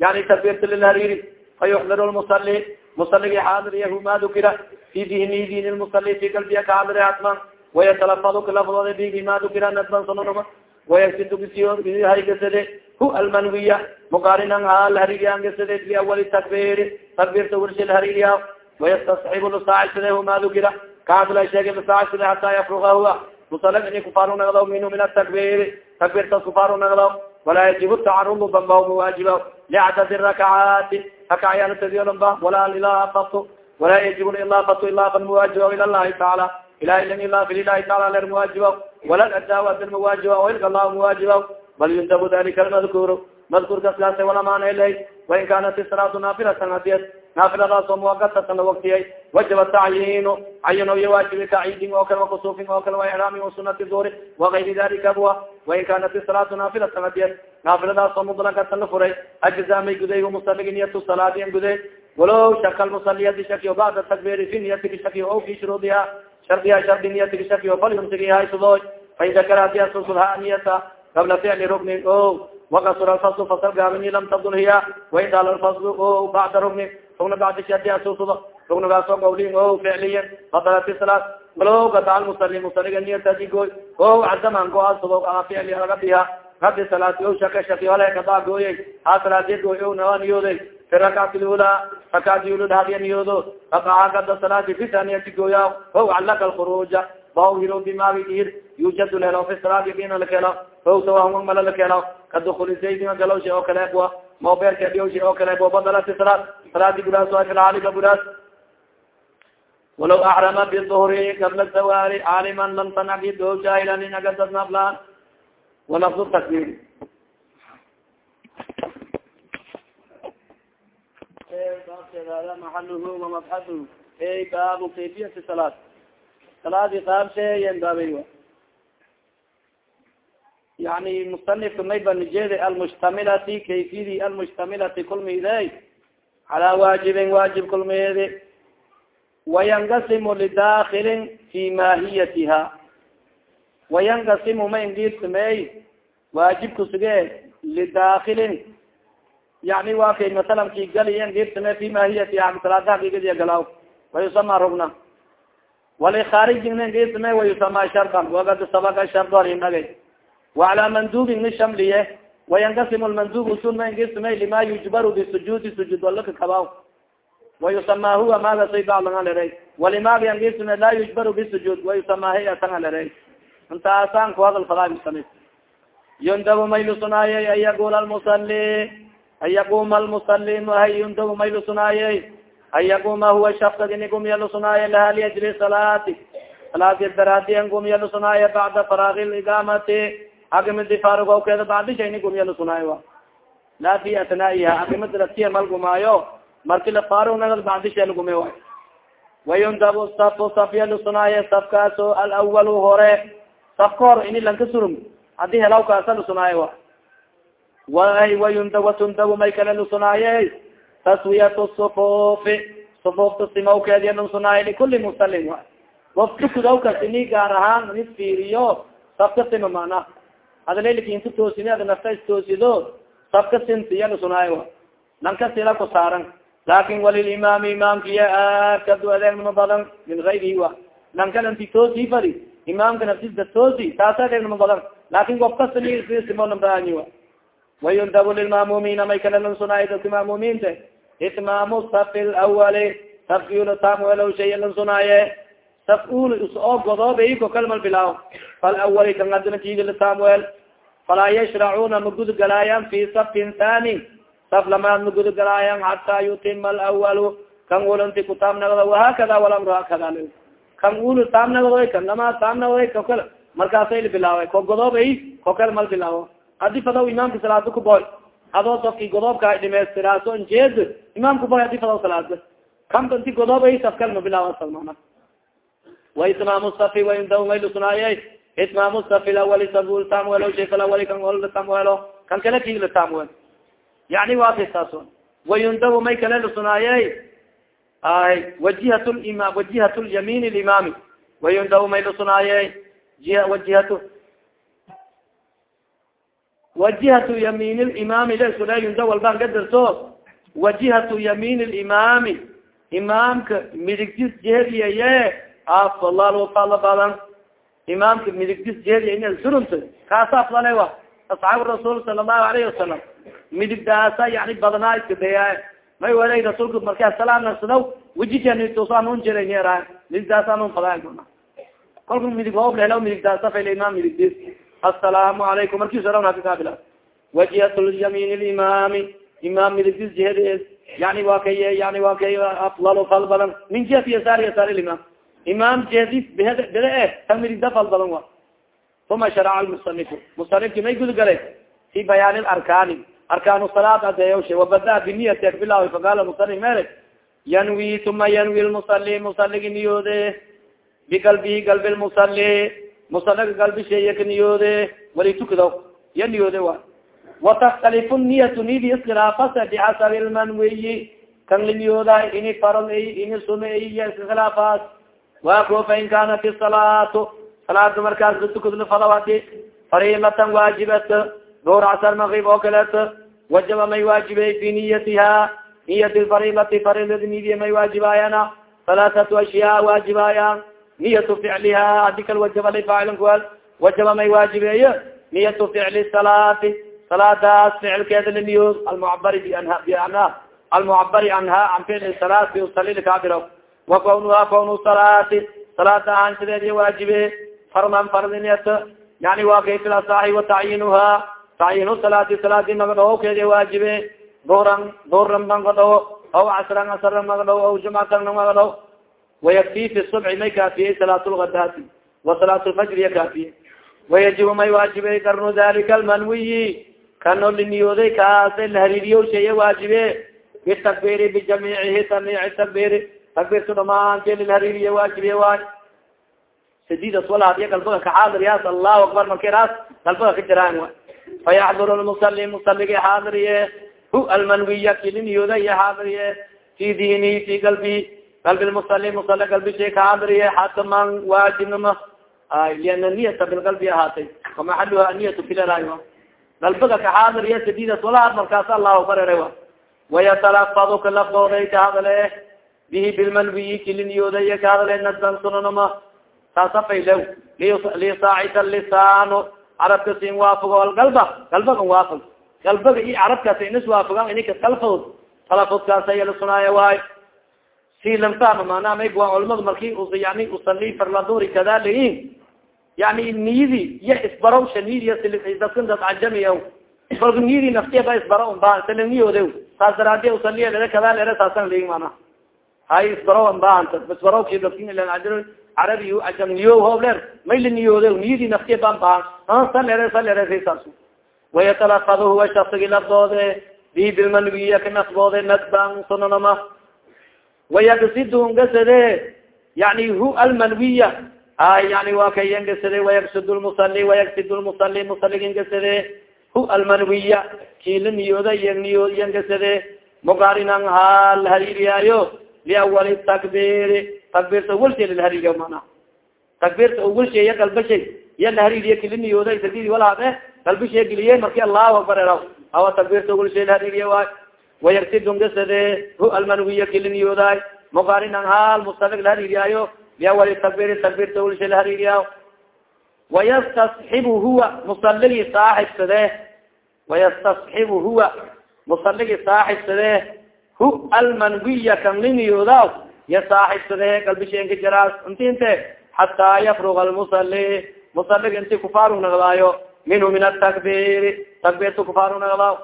yani takbirta lilhariri fayuxdir lmusali musaligi xaadiriyahu ma dukira fi dihni din lmusali fi galbiya kaxaadiri atman wayatalafadu kalafdooda bigi ma dukira nadban sanonoma wayasiduhaygasade hu almanwiya muqarinan alhaririyangasade biawali takbir takbirta wirsha lhaririya wayastasxibu lasaacsade hu ma dukira kaadla sheege lasaacsade hataa yafruga huwa. Musalig ini kufaru nagdaw minhu min atakbir takbirtas kufaru nagdaw walaa yajibu tacarudu bamba mawaajiba licadad rakacaati. Rakacyaaltadiyolamba walaa ilaafatu walaa yajib ilaafatu ilaafan mawaajiba ila llahi tacaala ilahi lan ilaafi lilahi taala ler mawaajiba wala adaawadan mawaajiba ilka allahu mawaajiba bal yundabu dalika kaase walamaana ilay wain kanat isalaatu naafilatan hadiyad naafiladaas oo muwagatatan la waktiyay wajaba tacyiinu cayino iyo waajibi kaciidin oo kale wakusufin oo kale waixraamin wasunati duuri wakayri dalika bua wain kanat isalaatu naafilatan hadiyad naafiladaas mudlakatan la furay ajzaamay guday musaligi niyatu salaadian guday walow shaka lmusaliyadi shakiyo bacda takbiri fi niyatiki shakiyo o fi shuruudiha shardiha shardi niyatiki shakiyo fal yumsigi haysudoy fain dakara hadi asusudha niyata qabla ficli ruknin o wakasura alfaslu fasal gaabini lam tabdul hiya wain daal alfaslu o bacda ruknin rugna bacdi shadi asusudo rugnagaasoo qawlin o ficliyan fadalat salaat walow gadaal musali musaliga niyatadigoy o cadaman go'aasudo a ficli laga biha hadi salaati o shaka shaki hale kadaa gooyay ha. Salaadi gooy o nawa niyooday fi rakcati lula rakcati ulud hadiya niyoodo rakaca kada salaati fi taniyati gooya o calaka alkhuruja. Bahiro bimaagi ir yujad lelo fi salaati bina lakelo o sawahma mala lakelo kadukuli zaydina galowsha oo kale bua moberka dhiyowsha oo kale bo badalati salaat salaadi gudaas waa filcaaliga gudaas walaw acrama biduhri qabla zawali caaliman lam tanacbido jaahilan inagadadnablaan walafdu takbir maxaluhu wamabxaduhu ey baabu kayfiyati salaat salaadi qaabsheeyen baabay yani musanifka may banijeeda almushtamilati kayfiyadi almushtamilati kulmide calaa waajibin waajib kulmeedi wayanqasimu lidakilin fi mahiyatiha wayanqasimu ma ingirsamey waajibka suge lidakilin yani wa kay masalan gali ingirtame fi mahiyatiha salaada hakigadiya galaw wayusama rugna walikharijin ingirtame wayusama shardan wagad sabaka shardon inagay وعlى mandubin ni shamliye وaynqasim lmandub usun ma ingirtame lima yujbar bisujuudi sujuud walaka kabaw وayusama huwa maga say baclanga leray walimaga angirtame laa yujbar bisujuud وayusama hay atanga leray intaasan kuhadal fadaa musani yundab maylusunaaye an yaqul almusali an yaquma almusalimu hayundaw may lusunaaye an yaquma huwa shafkad ini gumya lusunaaye laha liajli salaati salaadi daraadi an gumya lusunaaye bacda faraagi ligamati akimidi faarugowkeeda bacdisha ini gumya lusunaaye wa laa fi atnaa'iha akimidi laftiya malgumaayo marki la faarug nagad bacdisha lagume wa wayundabu safu safya lusunaaye safkaaso alawal hore safka hor ini lanka surum haddii helawkaasa lusunaaye wa wayunda watundabu may kale lusunaaye taswiyat sufufi sufufta simawkeediya lusunaaye likuli musalim wa of tukudawkas ini gaar ahaan nis fiiriyo safka sima mana adalelikinka toosini ada nafta istoosido safka sintiya lusunaaye wa lanka sila ku saaran laakin walilimaami imaamkiya aakadu adeegnimo badan min gayrihi wa lanka lanti toosi fadi imaamka naftisda toosi taasa adeegnimo badan laakin of kasini simonabaanyi wa wayundab lilma'mumiina may kala lansunaay dadka ma'mumiinta itmaamu safi lawali safkiula tamwelo shay lansunaaye saf ul oo godoobe ko kalmal bilaaw falawali kan adina kigila tamwel falaa yashracuna magud galaayan fi safin thani saf lamaad magud galaayan hataa yutima alawalu kan ulanti kutaam nagdo wahakada walamru hakada kan ul taam nagdoy kan lamaad taam nagdoy kokal markaasay la bilaawa ko godoobe ko kal mal bilaawo adi fadaw imaamka salaada kuboy adoo safki godoobka dhimeystiraaso njeed imaamka boy adi fadaw salaada kamba inti godooba safkalma bilaawa mana wa itmaamu safi wainda maylusunaaye itmaamu safi lawali sabul tamwelo sheka lawali kan ol tamwelo kan kale kigla tamwel yani waati saaso wayundabu may kale lusunaaye ay wajihat lima wajihat lyamiin limaami wayundabu may lusunaaye jiha wajihatu. Wajihatu yamiin limaami lesulaynda walbaan gadarto wajihatu yamiin limaami imaamka midigtis jeediyaye afdal fadla badan imaamka midigtis jeediya ina surunta kaasa afdale wa asxaabu rasuul sala allahu alayhi wasalam midigdaasa yani badnaa iska daya may walay rasuulka markaa salaamnasadaw wejikanitusaanuun jiranera midigdaasaanun fada kolka midig hoob lehla midigdaasa fayla imaam midigdis asalaamu alaykum marki sarakaabil wajiyat lyamiin limaami imaam midigtis jihad yani wa kay yani wa kay aflal fal badan min jihati yasaar yasaar limaam imaam jihadis bede e tan midigda fal badan wa uma sharaca lmusanifu musanifki may gud galay fi bayaan larkaani arkaan salaad adeeyawshe wabada biniyati bilaw faqala musanif mele yanwi uma yanwi lmusali musaligi niyoode bigalbihi galbi lmusali musalaga galbisheeya ka niyoode wali tukado ya niyoode wa watakhtalifu niyatu nidi iskhilaafasa bixasabi lmanwiyi kan liniyooda ini faral ini sume iya iska khilaafaas wako fain kanat isalaatu salaada markaas latukadla fadawadi fariilatan waajibat door casar magrib oo kaleet wajaba may waajibey fi niyatiha niyat lfariilati fariiladi nidiya may waajibaayana halaathatu ashyaa waajibaaya niyatu ficliha hadi kal wajaba la faacilin kual wajaba may waajibeeye niyatu ficli salaati salaadaas ficilkeeda laniyood almucabari bianha almucabari anha an ficli salaat biusalil kaabiro wa kawnuha kawnu salaati salaada ahaansideediya waajibe farman fardiniyat yani waa kayfil asaahi wa tacyiinuha tacyiinu salaati salaadi magadhawokeediya waajibe duran duran magadhawo aw casran asran magadhawo aw jumcatan magadhawo wayakfi fi subci may kaafiyey salaat lgadati wa salaat lfajr ya kaafiye wayajibu may waajibey karnu dalika almanwiyi kano liniyooday kaasa lahariiriyo sheeye waajibe bitakbiri bijamiicihi tamiici takbiri takbirtu dhamaanti lilhariiriye waajibe waay sididas walahadiya galbaga kaxaadiryaas allahu akbar markiraas galbaga ka jiraan wa fayaxdur lmusali musaligi xaadiriye hu almanwiya kiliniyooda iyo xaadiriye fi dini fi galbi galbi lmusali musali galbishay kaxaadiriye xataman waajibnima liana niyata bilgalbi ahaatay wamaxaluha aniyatu filerayo galbaga kaxaadiriye sididas walaad markaas allahu akbar ere wa wayatalafadu kalafdooday kahadale bihi bilmanwiyi kiliniyooday kahadale nadan sunanama taasafaylew lisaacida lisaano carabka sin waafago algalba galbaga waafag galbaga iyo carabkaas inis waafagan inika talafod talafodkaas aya lasunaayo waayo si lamfahma maanaa may buan culamadu marki yani usali farladuri kada lain yani niyadi iyo isbarawsha niyadiy dadkan dad cajamiya kolka niyadi naftiya ba isbaro unba salaniyooda saas daraadi usaliya lere kada lere saasan legi mana hay isbaro unbaanta isbaro carabi ajam niyo hobler mayla niyooda niyadi naftiya baan baan sa lere sa lere saas wayatalafad huwa shaksigi lafdoode bi bilmanwiya ka nasboode nadban sunanama wayagsidu ngasade yani hu almanwiya ay yani wa kay yangasade wayagsud lmusali wayagsid lmusali musalig ngasade hu almanwiya kila niyooda yniyo yangasade mugaarinan hal hariiriyaayo liawali takbiri takbirta awalshay lalhariiriya mana takbirta awalshay ya galbashay iya lahariiriya kila niyooda sadidi walaade galbishay geliye marki allahu akbar era awa takbirta awalshay lahariiriya waay wayagsidungasade hu almanwiya kila niyoodaay mugaarinan hal musalig lahariiriyaayo liawali takbiri takbirta awalshay lahariiriya wayastasxibu huwa musaligi saaxibsade wayastasxibu huwa musaligi saaxibsade hu almanwiya kanliniyooda ya saaxibsade galbisheenka jaraas intinte xataa yafruga almusali musalig inti kufaarug nagdaayo minhu min atakbiri takbirta kufaarug nagdaaw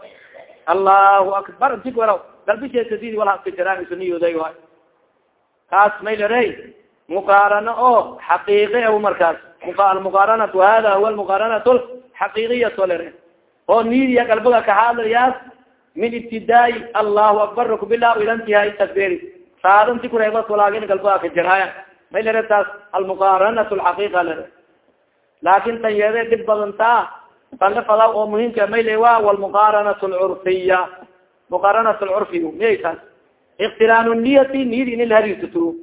allahu akbar inti waraw galbishee sadidi walhaska jaraan isuniyooday waay kaas maylare muqaarano oo xaqiiqi a markaas muqaaranatu hada huwa muqaaranat xaqiiqiyat lere oo nidiya galbiga kahaadlayaas min ibtidaai allahu akbar kubilaa ilantihay takbiri saadanti kureebas walaagin galbiga kajarhaya may lere taas almuqaaranat lxaqiiqa lere. Laakin tan yeede dhib badantaa tanla fada oo muhimka mayle wa walmuqaaranat lcurfiya muqaaranat lcurfi miyay taas? Iktiraan niyati niyad in ilhariisutu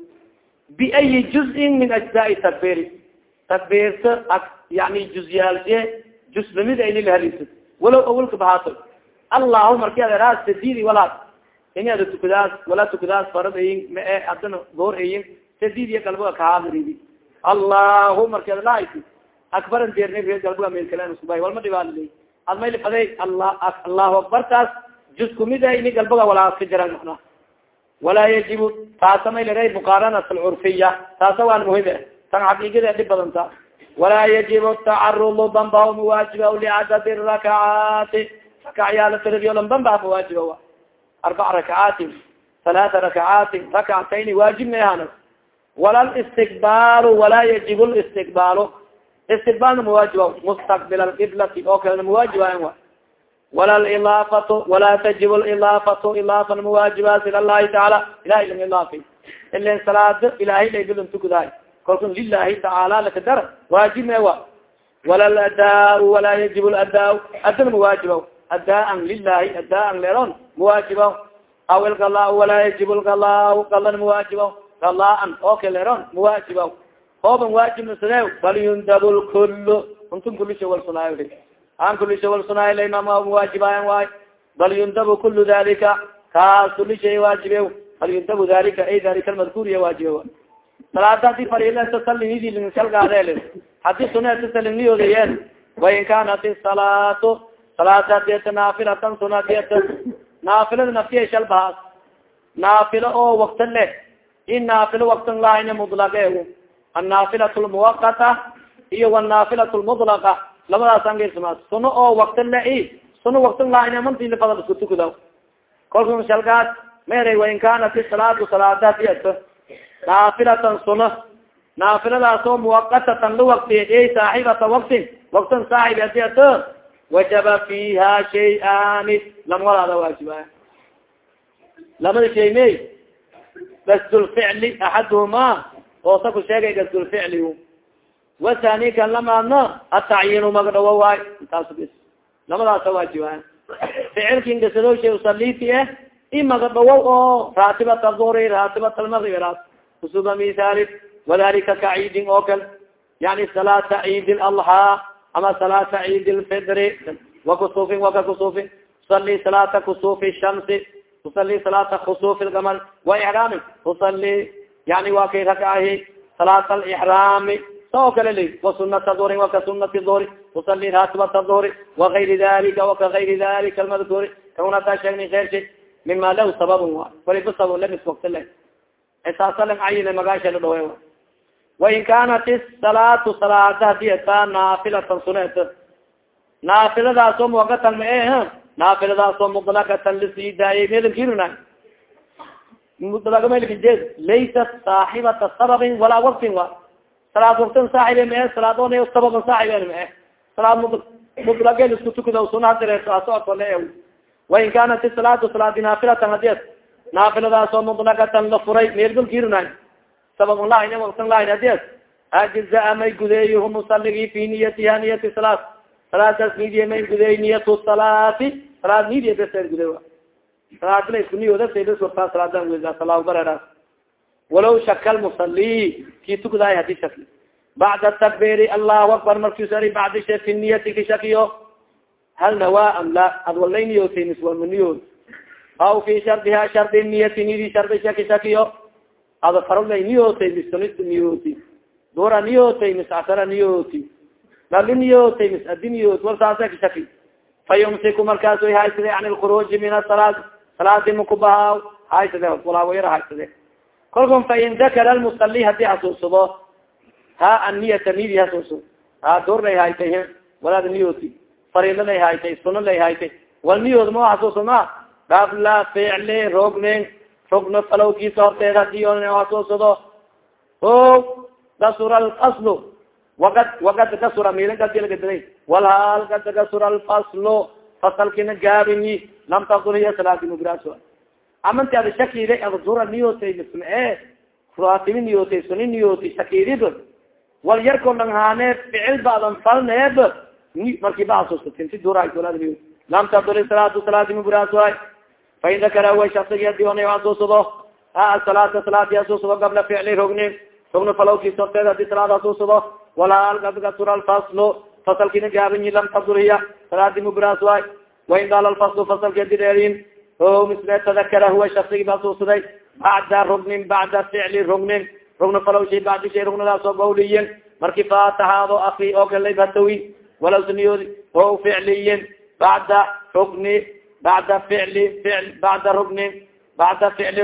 biayi juzin min ajzaai takbiri takbirta yani juzyaalshe jusnimida in ilhariisutu walow awalka bahaato allahu marki ad eraas sadidi walaad ini ada tukadaas wala tukadaas farad ayin mae adana goor ayin sadid galbiga kahaadridi allahu marki ad lahayti akbaran deerna galbiga meelkalesuba walma dhibaal ad mayli faday ala allahu akbartaas jus kumida ini galbiga walaaska jaran mana walaa yajibu taasa may lera muqaaranat alcurfiya taasa waan muhiim tan xaqiigada dhib badanta walaa yajib tacarudu bamba mawaajiba licadad rakacaati rakacyaala tiradyolan bamba mawaajiba arbac rakacaati halaata rakacaati rakcatayni waajib mehan wala listiqbaalu walaa yajib listiqbaalu istiqbaalna mawaajiba mustaqbil alqiblati oo kalena mawaajibayan wa wala lilaafatu walaa tajib lilaafatu ilaafan mawaajibaas ila llahi tacaala ilahay lang ilaafi ilan salaado ilahay laybilan tukudahay kalkun lilahi tacaala lakadar waajib mewa wala ladaa walaa yajib ladaa adana mawaajiba adaan lilahi adaan leron mawaajiba aw ilgala walaa yajib lgala galan mawaajiba galaan oo ka leron mawaajiba ooban waajibna sade bal yundab lkul untun kulisha walsunaayo an kulisha walsunaayo laimama mawaajibayan waay bal yundabu kulu dalika kaas kulishay waajibe bal yundabu dalika ay dalika almadkuuriya waajibe salaada hadi farilata salinidilsalgaadeel haddii sunata saliniyoodayen wain kanat isalaatu salaata hadiyata naafilatan suna naafilada naftiya shalbahaas naafilo oo wakta leh in naafilo waktan lahayna mudlaqe annaafilat lmuwaqata iyo wannaafilat lmudlaqa labadaas angesma suno oo wakta le suno waktan lahayna mantilifada isku tukuda kolka shalgaas meeray wain kanat isalaatu salaata hadiyata naafilatan suno naafiladaas oo muwaqatatan lawakti saaxibata waktin waktan saaxib adiato wajaba fiha shay-ani lamwalaada waajiba lamada shay may gasdulficli axaduhuma oosa ku sheegay gasdulficli wasani kan lamaadno atacyiinu magdhawo waay intaas bis lamadaasa waajiba ficilkin gasado shay usaliti eh i magdhawo oo raatibat aduhri raatibat almagribi kusuba misali wadalika kaciidin oo kal yani salaata ciid lalhaa ama salaata ciid lfidri wakusufin waka kusufin tusali salaata kusufi shamsi tusali salaata kusufi lgamar wa ixraami tusali yani wa kay rakahi salaata alixraami sao kale li wasunata duhri waka sunati duhri tusali raatibata duhri wagayri dalika waka gayri dalika almadkuuri kaunata sheegni keyrshi mima lahu sababun wa waliba sabab lamis wakti le saasalan cayine magaasha la dhawe wain kanat isalaatu salaada haddii ataa naafilatan sunet naafiladaasoo muwakatan ma e naafiladaasoo mutlakatan la sii daayay meelinkiruna mutlagamalkajed laysat saaxibata sababin walaa waktin wa salaad waktin saaxibe ma e salaad on sababan saaxiben ma e salaad mutlagel isku tukada sunaha direerto asocodko le wain kanat salaatu salaadi naafilatan hadies naafiladaasoo mutlakatan la furay meelgolkiruna sabab lahin waktan lahin hadies ajzaa may gudeeyhu musaligi fi niyatiha niyati salaat salaadaas nidiya may gudeey niyatu salaati salaad nidiya beser gude salaadla isku niyooda saydaswartaa salaadan weda salaa bareeraas walaw shaka lmusali ki tukdaay haddii shaki bacda takbiri allahu akbar markius ari bacdi she fi niyati ka shakiyo hal nawaa am la ad walay niyootay miswalma niyood aw fi shardiha shardi niyati nidi shardi ada farolay niyootay misonis niyooti dura niyootay mis asara niyooti dali niyootay mis adi niyoot wal saasa ka shaki. Fa yumsiku markaas way haysade an lkhuruuji min asalaat salaadi makubaha haysade walaawayara haysade kolkun fa in dakara lmusali haddii hasuusado ha aniyata nidi hasuuso ha doorlay haytay walaad niyooti fariilalay haytay suna lay haytay wal niyood ma. Hasuusama gabla ficli rognen rogno falowkiisa horteed haddii on hasuusado o kasura alfaslu wakad wakad kasura milin kadilgadilay walhaal kad kasura alfaslu. Fasalkina gaabini lam takul hiya salaati mugraso amanti ada shakida ada dura niyotay misma e raatimi niyotay suni niyotay shakidib wal yarko langhaane ficil baadan falneeb marki ba hasuusatin si duraolad lam takul salaatu salaati mugraso fain dakara way shasigi adi ona hasuusado a salaata salaati hasuusado gabla ficli rogni rogna falawkiis horteed haddii salaad hasuusado walaal kad kasura alfaslu fasalkina gaabanyi lam tadur hiya salaadi mugraas waay wain daal alfaslu fasalki adi dheerin o misle tadakara huwa shasigi basuusaday bacda rugnin bacda ficli rugnin rugna falaw shay bacdi shay rugnadaasoo gawliyin marki faatahaado aki oo kalay batawi walaw saniyoodi o ficliyin bacda rugni bacda ficli ficl bacda rugnin bacda ficli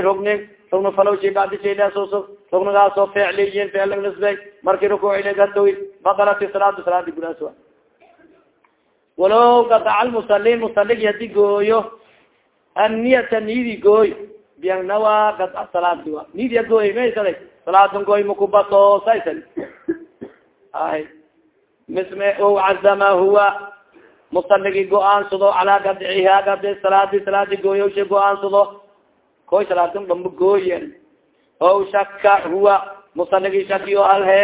shay bacdi shay laasuuso rugnadaasoo ficliyin ficlig nisbay marki rukuucila batawi badalat salaatu salaadi gudaas wa walow gadaca lmusali musaligi haddii gooyo anniyata nidi gooy biannawa gada salaadi wa nidia gooy maysada salaadun gooy makubatoosaysad ay misme o cazama huwa musaligi go'aansado calaa gadciha gadi salaadi salaadi gooyowsha go'aansado koy salaadun dhamba gooyen o shaka huwa musaligi shakiyo halhe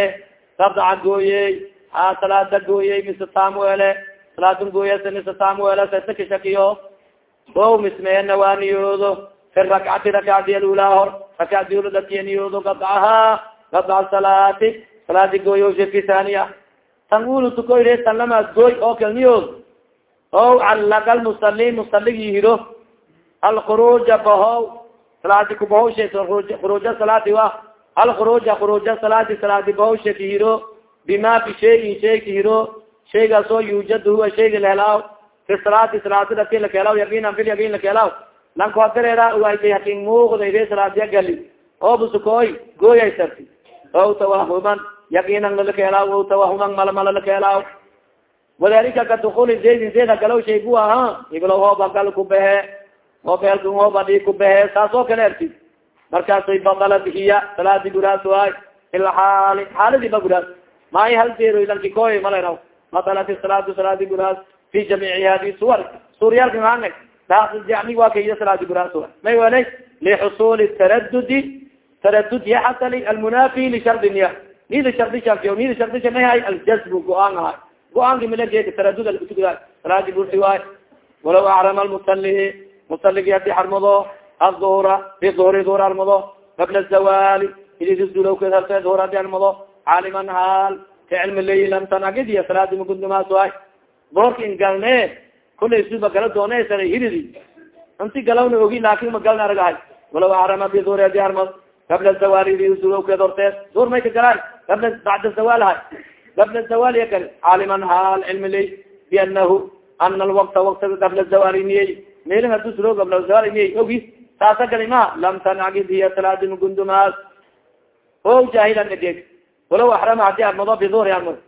gadaca gooyey ha salaada gooyey mise taamwele salaadun gooyasa mise taamwele sasaka shakiyo o mismeena waa niyoodo fi rakcati rakcadi alulaa hor rakcadi uladatiya niyoodo gadcaha gadca salaati salaadi gooyowsha fi thaniya tan ulu tukoyre tan lamaad gooy oo kal o callaga lmusali musaligi hiro alkhuruja bahow salaadi kubahowsha khuruja salaadi wa. Alkhuruja khuruja salaadi salaadi bahowsha kahiro bima fi shayin shay kahiro shaygaas oo yuujad huwa shayga lahelaaw fi salaati salaadi dati lakelaw yaqinan fil yaqin lakelaw lankodareera waaytay hakin muuqdayre salaadiya gali oo busukoy gooyay sarti. O tawahuman yaqinan lalakelaw o tawahuman malamala lakelaw wadalika ka dukuli zaydin zayd hagalaw shay bu aha iglo hooba gal kubehe oobelka hooba di kubehe saas oo kale erti. Markaasay badalat hiya salaadi guraas waay ilaali xaaladi ba guraas. Maayo hal deero lanki koy malaraw badalat salaatu salaadi guraas fi jamiici hadi suwar suuriyaalka maana daami waa kaiyo salaadi guraas waay. May welay lixusuli taradudi taradud yaxasali almunaafi lishardi niya nida shardishakiyo nida shardisha may hay aljazbu go'aan ahay go'aanka milageeka taradud alkutuga salaadi bursi waay walaw acrama lmusali musaligi haddii harmado aduhra fi duhri duhr harmado qabla zawali idisdulowkeed harse duhr haddii harmado caaliman haal ka cilmi leyi lam tanagidiya salaadi magundumaas waay doorka in galne kulay suba gala doonasara hiridi inti galawna ogi laakin ma galna aragahay walaw acrama bi duhri haddii harmado qabla zawali idisdulowkeed horteed duhr may ka galaay qabla bacda zawal hay qabla zawal ya gal caaliman haal cilmi ley bianahu ana alwakta waktiga qabla zawali niyey meelin haduu suro qabla zawal niyey ogi saasa gali ma lam tanagid hiya salaadi magundumaas o jaahilan edeg walaw axrama haddii armado biduhri armado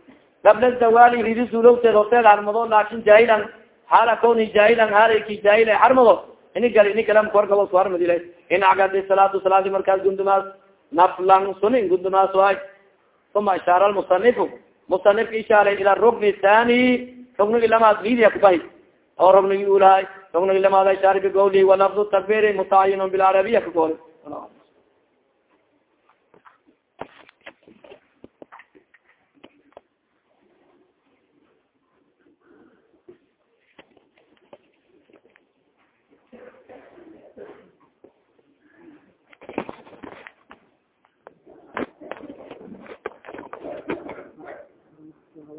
qabla zawali ridi sulowteed horteed harmado laakin jaahilan xaala kawni jaahilan haalaki jaahil harmado ini gal ini kala korkaba ku harmadila in agadi salaatu salaadi markaas gundumaas naflan sunin gundumaas waay uma ishaara lmusanifu musanifka ishaaray ila rukni thani ruknigi lamaad vidia kubahi oo ruknigi ulahay ruknigi lamaad ishaari bigowli walafdu takbiri mutacayinun bilcarabiya kagooli